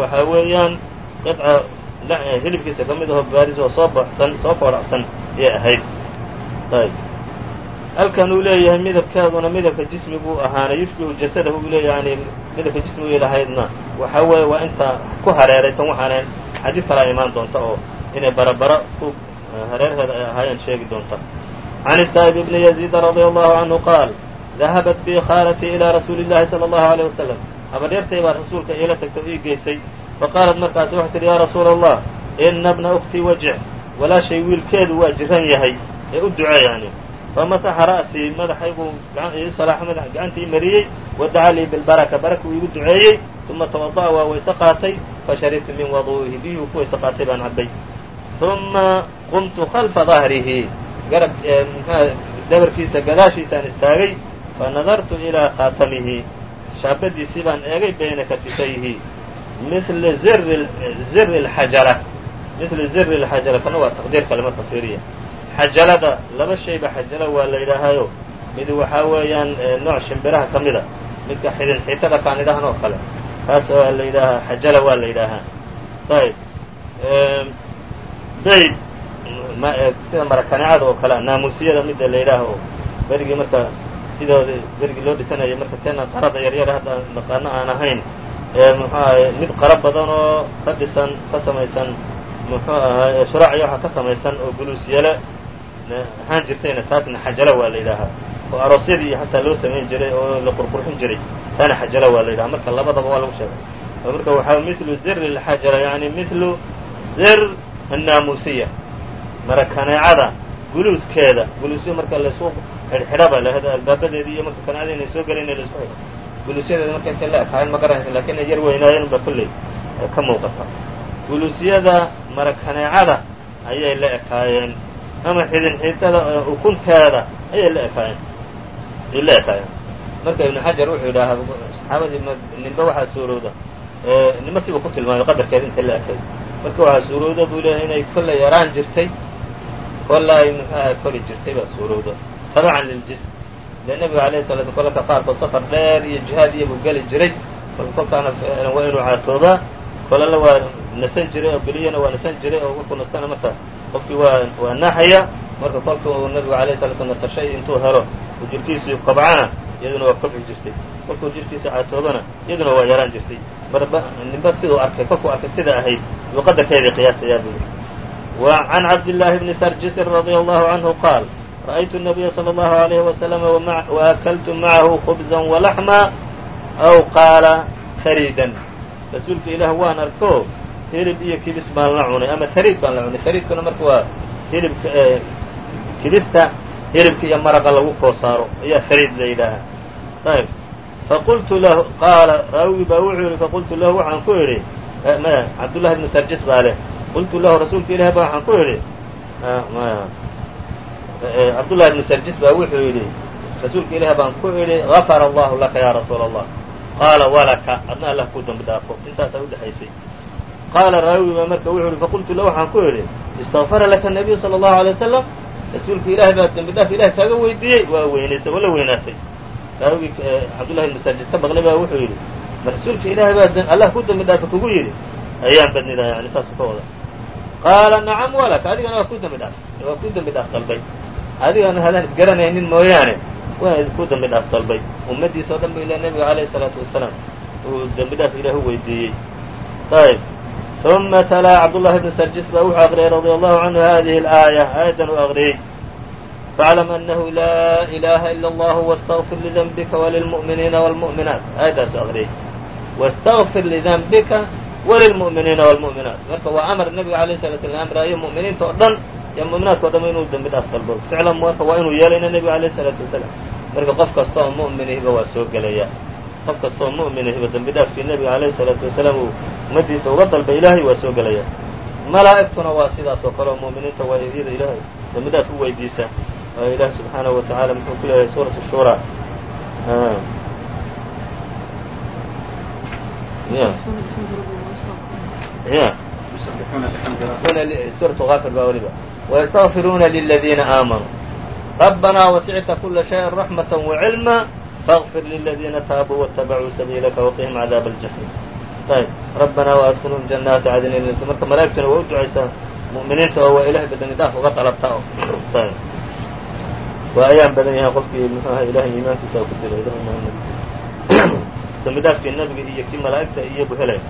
waxaa weeyaan qidca hilibkiisa ka mid aho baaris oo soo baxsan soo foodhacsan ayay ahayd. Halkan uu leeyahay midabkeeduna midabka jismiguu ahaana yushbihu jasadahu uu leeyahay yani midabka jismigu lahaydna waxaa weeye waa intaa ku hareeray tan waxaana xadiid kalaa imaan doonta oo inay barabara ku hareerheeda ay ahaayeen sheegi doonta. Can isaa'ib ibni yaziida radia allahu canhu qaal dahabat bi khaalatii ilaa rasuuli llahi sala allahu aleyh wasalam habaryartay baa rasuulka iila tagta o ii geysay faqaalat markaasi waxay tihi yaa rasuula allah ina bna uktii wajic walaashay wiilkeedu waa jiran yahay ee u ducee yani famataxa ra'sii madaxayguu gacantii mariyey wadaca lii bilbaraka baraka uu igu duceeyey uma tawada'a waa wayse qaatay fasharibtu min wadu'ihi biyuhu ku wayse qaatay baan cabbay uma qumtu khalfa dahrihi garab dabarkiisa gadaashiisaan istaagay fanadartu ilaa khaatamihi shaabadiisii baan eegay bayna katifayhi mila ziri اxajala mila ziri اlxajala kana waa taqdiir kale marka fiiriya xajalada laba shayba xajala waa la yidhaahayo mid waxaa weeyaan nooc shimbiraha ka mida midka xidin xiitada kaanidhahan oo kale kaas waa la yidhaahaa xajala waa la yidhaahaa ayb bayd sida marakanicada oo kale naamusiyada midda la yidhaaha oo berigii marka sidooda berigii loo dhisanayay marka teena qarada yaryar hadda naqaano aan ahayn muxuu ahay mid qara badan oo ka dhisan ka samaysan muxuu ahay shuraac iyo waxa ka samaysan oo guluusyale ahaan jirtayna taasna xajalo waa la yidhaahaa. Oo aroosyadii xataa loo samayn jiray oo la qurqurxin jiray taana xajalo waa la yidhaha marka labadaba waa lagu sheegay. Marka waxaa mithlu ziri lxajala yani mithlu zir annaamusiya. Marakaneecada guluuskeeda guluusyo marka laysu xidhxidhaba lahada albaabadeedii iyo marka kaneecada inay soo gelayn in laysu xidho guluusyadeeda marka intay la ekaayeen ma garanaysa laakiin ay yar weynaayeen ba kolley ka muuqata guluusyada marakaneecada ayay la ekaayeen ama xidin xidada ukunteeda ayay la ekaayeen ay la ekaayeen marka ibnu xajar wuxuu yidhaahaa saxaabadii ninba waxaa suurowda nima siba ku tilmaamay qadarkeeda intay la ekayd marka waxaa suurowda buu leeyahay inay kollay yaraan jirtay kolla ay muxuaha kori jirtay baa suurowda tabacan liljism ile nebiga alayh salatu kolka qaarkood safar dheer iyo jihaad iyabuu geli jiray. Kolkaana waa inuu caatoobaa kolala waa nasan jiray oo beliyana waa nasan jiray oo wuxuu nastana marka qofkii waa waa naaxaya. Marka kolka uu nabigu alayh salatu nasashay intuu helo uu jirkiisii kobcana iyaduna waa kobci jirtay. Kolkuu jirkiisa caatoobana iyaduna waa yaraan jirtay. Marba ninba siduu arkay kolkuu arkay sida ahayd yuu qadarkeedii qiyaasayaa buu an cabd llaahi bni sarjisin radia allahu canhu qaal رأytu النaبya slى الlه عlيه وsلم وأkltu maعahu خبزا وaلحمa أw qaala haridan rasuulka ilaah waan arko hilib iyo kibis baan la cunay ama hariid baan la cunay hariidkuna marka waa hilibka kibista hilibka iyo maraqa lagu koo saaro ayaa hariid la yidhaahaa ayb faqultu lahu qaala raawi baa wuxuu yihi faqultu lahu waxaan ku idhi cabdالlahi بن srjis baa leh qultu lahu rasuulka ilahi ba waxaan ku idhi cabdullahi ibnu sarjis baa wuxuu yidhi rasuulka ilaah baan ku idhi gafara allahu laka ya rasuula allah qaala walaka adna allah kuu dambi dhaafo intaasaa udhexaysay qaala raawi baa marka wuxuu yihi faqultu lahu waxaan ku idhi istagfara laka nabiyu sala allahu alay wasalam rasuulka ilahi baa dembi dhaaf kaaga weydiiyey waa weynaysay wala weynaatay. Raawigii cabdullahi ibnu sarjis ka baqlay baa wuxuu yidhi ma rasuulka ilaahi baa allah ku dembi dhaafa kugu yidhi. Ayaan badnidaa yani saasuu ka wada. Qaala nacam walaka adigana waa ku dembi waa ku dembi dhaaf adigana hadaan isgaranaynin mooyaane waa ku dembi dhaaf dalbay ummaddiisa o dhan ba ila nebiga alayhi salaatu wasalaam uu dembi dhaaf ilaah u weydiiyey ayb uma talaa cabdullahi bnu sarjis baa wuxuu aqriyay radia allahu canhu hadihi alaaya aayaddan uu aqriyey faaclam anahu laa ilaha ila allahu wاstagfir lidanbika walilmu'miniina wاlmu'minaat aayaddaasu aqriyey wاstagfir lidanbika walilmu'miniina wاlmu'minaat marka waa amar nebiga alayh sala slam amraayo mu'miniinta oo dhan iyo mu'minaadka o dhan inuu dembi dhaaf dalbo. Ficlan marka waa inuu yeelayna nebiga alayh isalaatu wasalaam marka qof kasta oo mu'minihiba waa soo gelaya qof kasta oo mu'minihiba dembi dhaafkii nebiga alayhi salaatu wasalaam uu ummaddiisa uga dalbay ilaahay waa soo gelaya malaa'igtuna waa sidaas oo kale oo mu'miniinta waa iyada ilaahay dembi dhaaf u weydiisa. Ilaah subxaanahu wa tacaala muxuu ku leeyahay suuratu shura suuraة afir baa weliba ويsتغfiruuna للذiina آamanوu ربnaa وasicta kula شhayءi رحمaة وعilما فاغfir للذiina taabuu واتبعوu سبيilka وqihim عdاaب الجحيم ayb ربnaa وأdkلوum جaناaتi cadnin marka malaa'igtuna waa u ducaysaa muؤminiinta oo waa ilahay badani dhaaf uga dalabta waa ayaan badan yahay qofkii mxu aha ilahay iimaankiisa ku dila dambi dhaafkii nabiga iyo kii malaa'igta iyo bu helay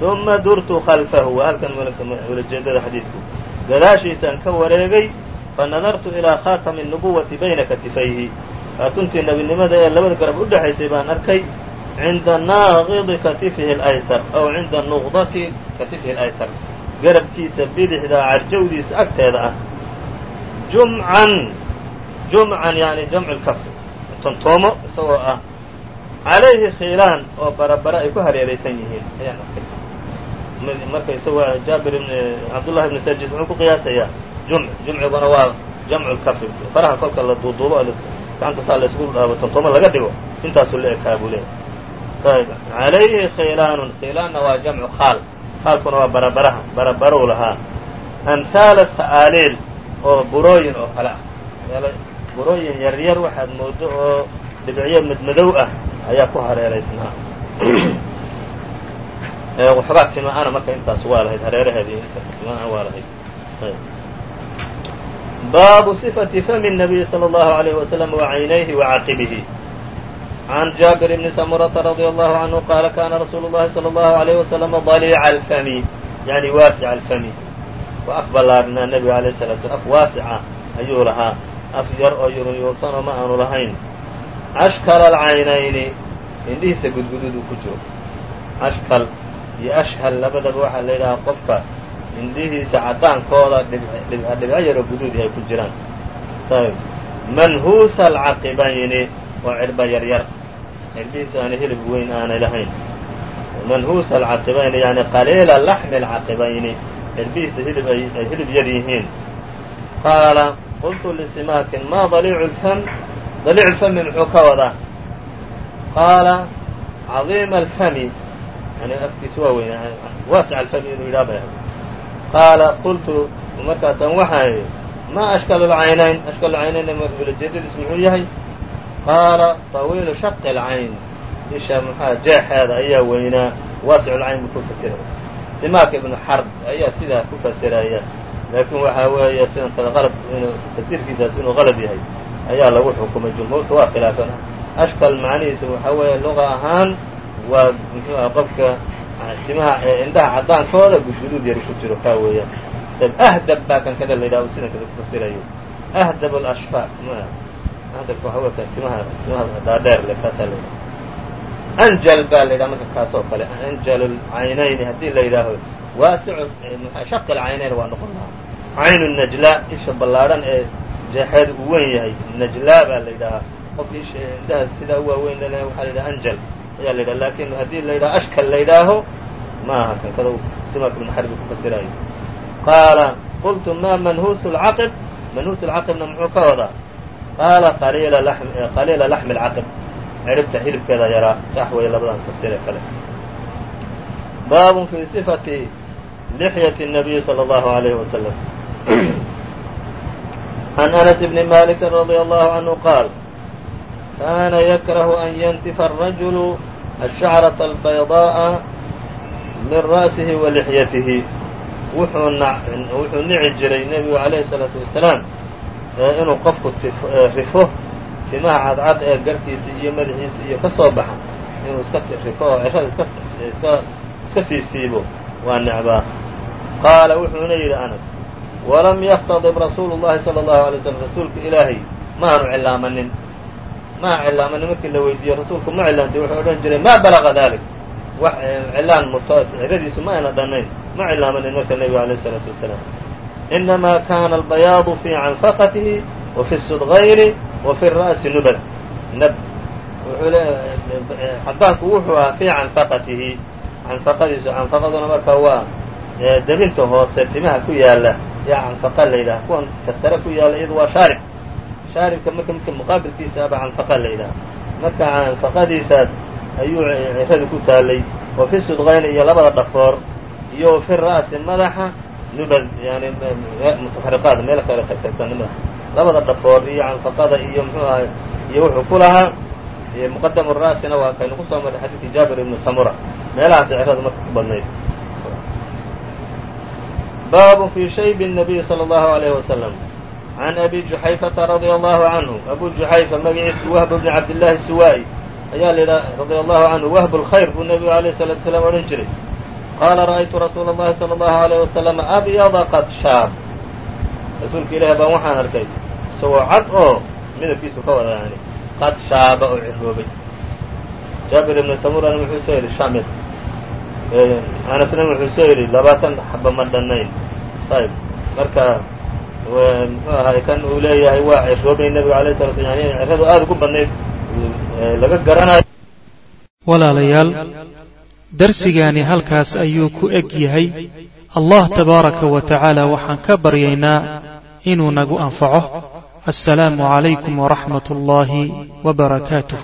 qaala uma durtu khalfahu waa halkan walajeedada xadiidku gadaashiisaan ka wareegay fanadartu ilaa khaatami الnubuwati bayna katifayhi kaatuntii nebinimada ee labada garab u dhexaysay baan arkay cinda naaqidi katifihi اlaysar aw cinda nuqdati katifihi اlaysar garabkiisa bidixda carjawdiisa agteeda ah jumcan jumcan yani jamcu lkafi tontoomo isagoo ah calayhi khiilaan oo barabara ay ku hareeraysan yihiin ayaan arkay marka isagoo jaabir cabdullahi ibn sajid wuxuu ku qiyaasayaa jumc jumciguna waa jamcu lkafi faraha kolka la duuduubo gacanta saa la isgu dhaabo tontoomo laga dhigo intaasuu la ekaa buu leeyahy ayb calayhi khiilaanun khiilaanna waa jamcu khaal khaalkuna waa barabaraha barabarow lahaa. Amhaala ta'aaliil oo burooyin oo kale ah. Burooyin yaryar waxaad moodo oo dhibicyo madmadow ah ayaa ku hareeraysnaa waxoogaa timaana marka intaas waa lahayd hareeraheedii timaana waa lahayd baabu صifati fami الnabiyi slى اllahu عalayh waslm وcaynayhi وcaqibihi can jaabir bni samurata radي allahu canhu qaala kana rasuulu اllahi salى اllahu عalayh waslm daliica alfami yani waasica alfami wa af ballaarnaa nebiga alayh الsala slam af waasica ayuu lahaa af yar oo yurunyuursanoo ma aanu lahayn ashkala alcaynayni indhihiisa gudgududu ku jiro ashkal iyo ashhal labadaba waxaa la yidhahaa qofka indhihiisa caddaankooda dhibco yaroo guduudi ay ku jiraan. Ayb manhuusa alcaqibayni oo cirba yaryar. Cirbihiisa aanay hilib weyn aanay lahayn. Manhuusa alcaqibayni yani qaliila laxmi alcaqibayni cirbihiisa hilib ay hilib yar yihiin. Qaala qultu lisimaakin ma daliicu lfam? Daliicu lfami muxuu ka wadaa. Qaala cadiima alfami afkiisu waa weyn waasica alfami inuu yidhaha bay ahay qaala qultu markaasaan waxaan idhi ma ashkalu lcaynayn ashkalu lcaynayn ulajeedadiis muxuu yahay qaala طawiilu shaqi اlcayn isha muxaa jeexeeda ayaa weynaa waasicu lcayn buu ku fasiraya simaak ibnu xarb ayaa sidaa ku fasiraya laakiin waxaa weeye sidantada qalad inuu tafsiirkiisaas inuu qalad yahay ayaa lagu xukumay jumhuurta waa khilaafeen ashkal macnihiisa waxaa weeye luqa ahaan waa muxuu ah qofka timaha indhaha caddaankooda gudguduud yari ku jiro kaa weeyaan. Ahdab baa kan kada la yidhaha sidan kada ku fasirayo. Ahdab alashfaaq ahdabka waxa wey timaha timaha dhaadheer le kaasaa la yidhaha anjal baa la yidhaha marka kaas oo kale anjal caynayni haddii la yidhaaho. Waasicu shaqi lcaynayn waa noqon lahaa. Caynu najlaa isha ballaadhan ee jeexeed uu weyn yahay. Najlaa baa la yidhahaa qofka isha indhaha sidaa waaweyn lalehay waxaa la yidhaha anjal ayaa la yidhaha lakin haddii la yidhaha ashkal la yidhaaho ma aha kan kada simak ibnu xarbi ku fasiraayo qaala qultu ma manhuusu lcaqib manhuusu lcaqibna muxuu ka wadaa qaala qaliila laxmi lcaqib ciribta hilibkeeda yaraa sax weeye labadan tafsiree kale baabun fi sifati lixyati الnabiyi salى اllahu عalayhi wasalam can anas bni maliki radia allahu canhu qaal kana yakrahu an yantifa الrajulu الshacraة albayضaءa min ra'sihi wa lixyatihi wuxuu nici jiray nebigu alayhi الsalaatu wasalaam inuu qofku rifo timaha cadcad ee garhkiisa iyo madaxiisa iyo ka soo baxa inuu iska rifo oo cirada iska iska iska sii siibo waa necbaa qaala wuxuuna yidhi anas walam yaktadib rasuulu llahi sala allahu alay slam rasuulka ilaahay ma aanu cilaamanin ma cilaamanin markii la weydiiyo rasuulku ma cilaantay wuxuu odhan jiray ma balaga dalik wax cilaan ciradiisu ma ayna dhannayn ma cilaamanin marka nebiga alayh isalaatu wasalaam inamaa kana albayaadu fi canfaqatihi wa fi sudgayni wa fi ra'si nubad nab wuxuu le cadaanku wuxuu ahaa fii canfaqatihi canfaqadiisu canfaqaduna marka waa debinta hoose timaha ku yaalla yaa canfaqa la yidhaha kuwan kasare ku yaalla iyadu waa shaarib shaaribka marka midka muqaabilkiisaaba canfaqa la yidhaha. Marka canfaqadiisaas ayuu cirada ku taalay wa fi sudqayni iyo labada dhafoor iyo fi ra'si madaxa nubad yani mutaxriqaada meel kale tagtagsan madaxa labada dhafoor iyo canfaqada iyo muxuu ahay iyo wuxuu ku lahaa muqadamu ra'sina waa kaynu ku soo marray xadiidkii jaabir ibnu samura. Meelahaas ciradu marka ku badnayd. Baabu fi shaybi nabiyi sala allahu alayhi wasalam can abi juxayfata radia allahu canhu abu juxayfa magaciisu wahba bni cabdillaahi suwaa'i ayaa laydhaa radia allahu canhu wahbu lkhayr buu nebigu alayh salatu salaam odhan jiray qaala ra'aytu rasuula allahi sala allahu alayh wasalam abyada qad shaab rasuulka ilaahi baan waxaan arkay isagoo cad oo midabkiisu ka wadaani qad shaaba oo ciroobay jaabir ibnu samurana wuxuu soo yidhi shamil anasna wuxuu soo yidhi labaatan xaba ma dhannayn ayb marka kan uu leeyahay waa ciroobay nebiga alayh sala slam yani ciradu aada ugu badnayd laga garanayo. Walaalayaal darsigaani halkaas ayuu ku eg yahay. Allah tabaaraka wa tacaala waxaan ka baryaynaa inuu nagu anfaco. Assalaamu calaykum waraxmat ullaahi wa barakaatuh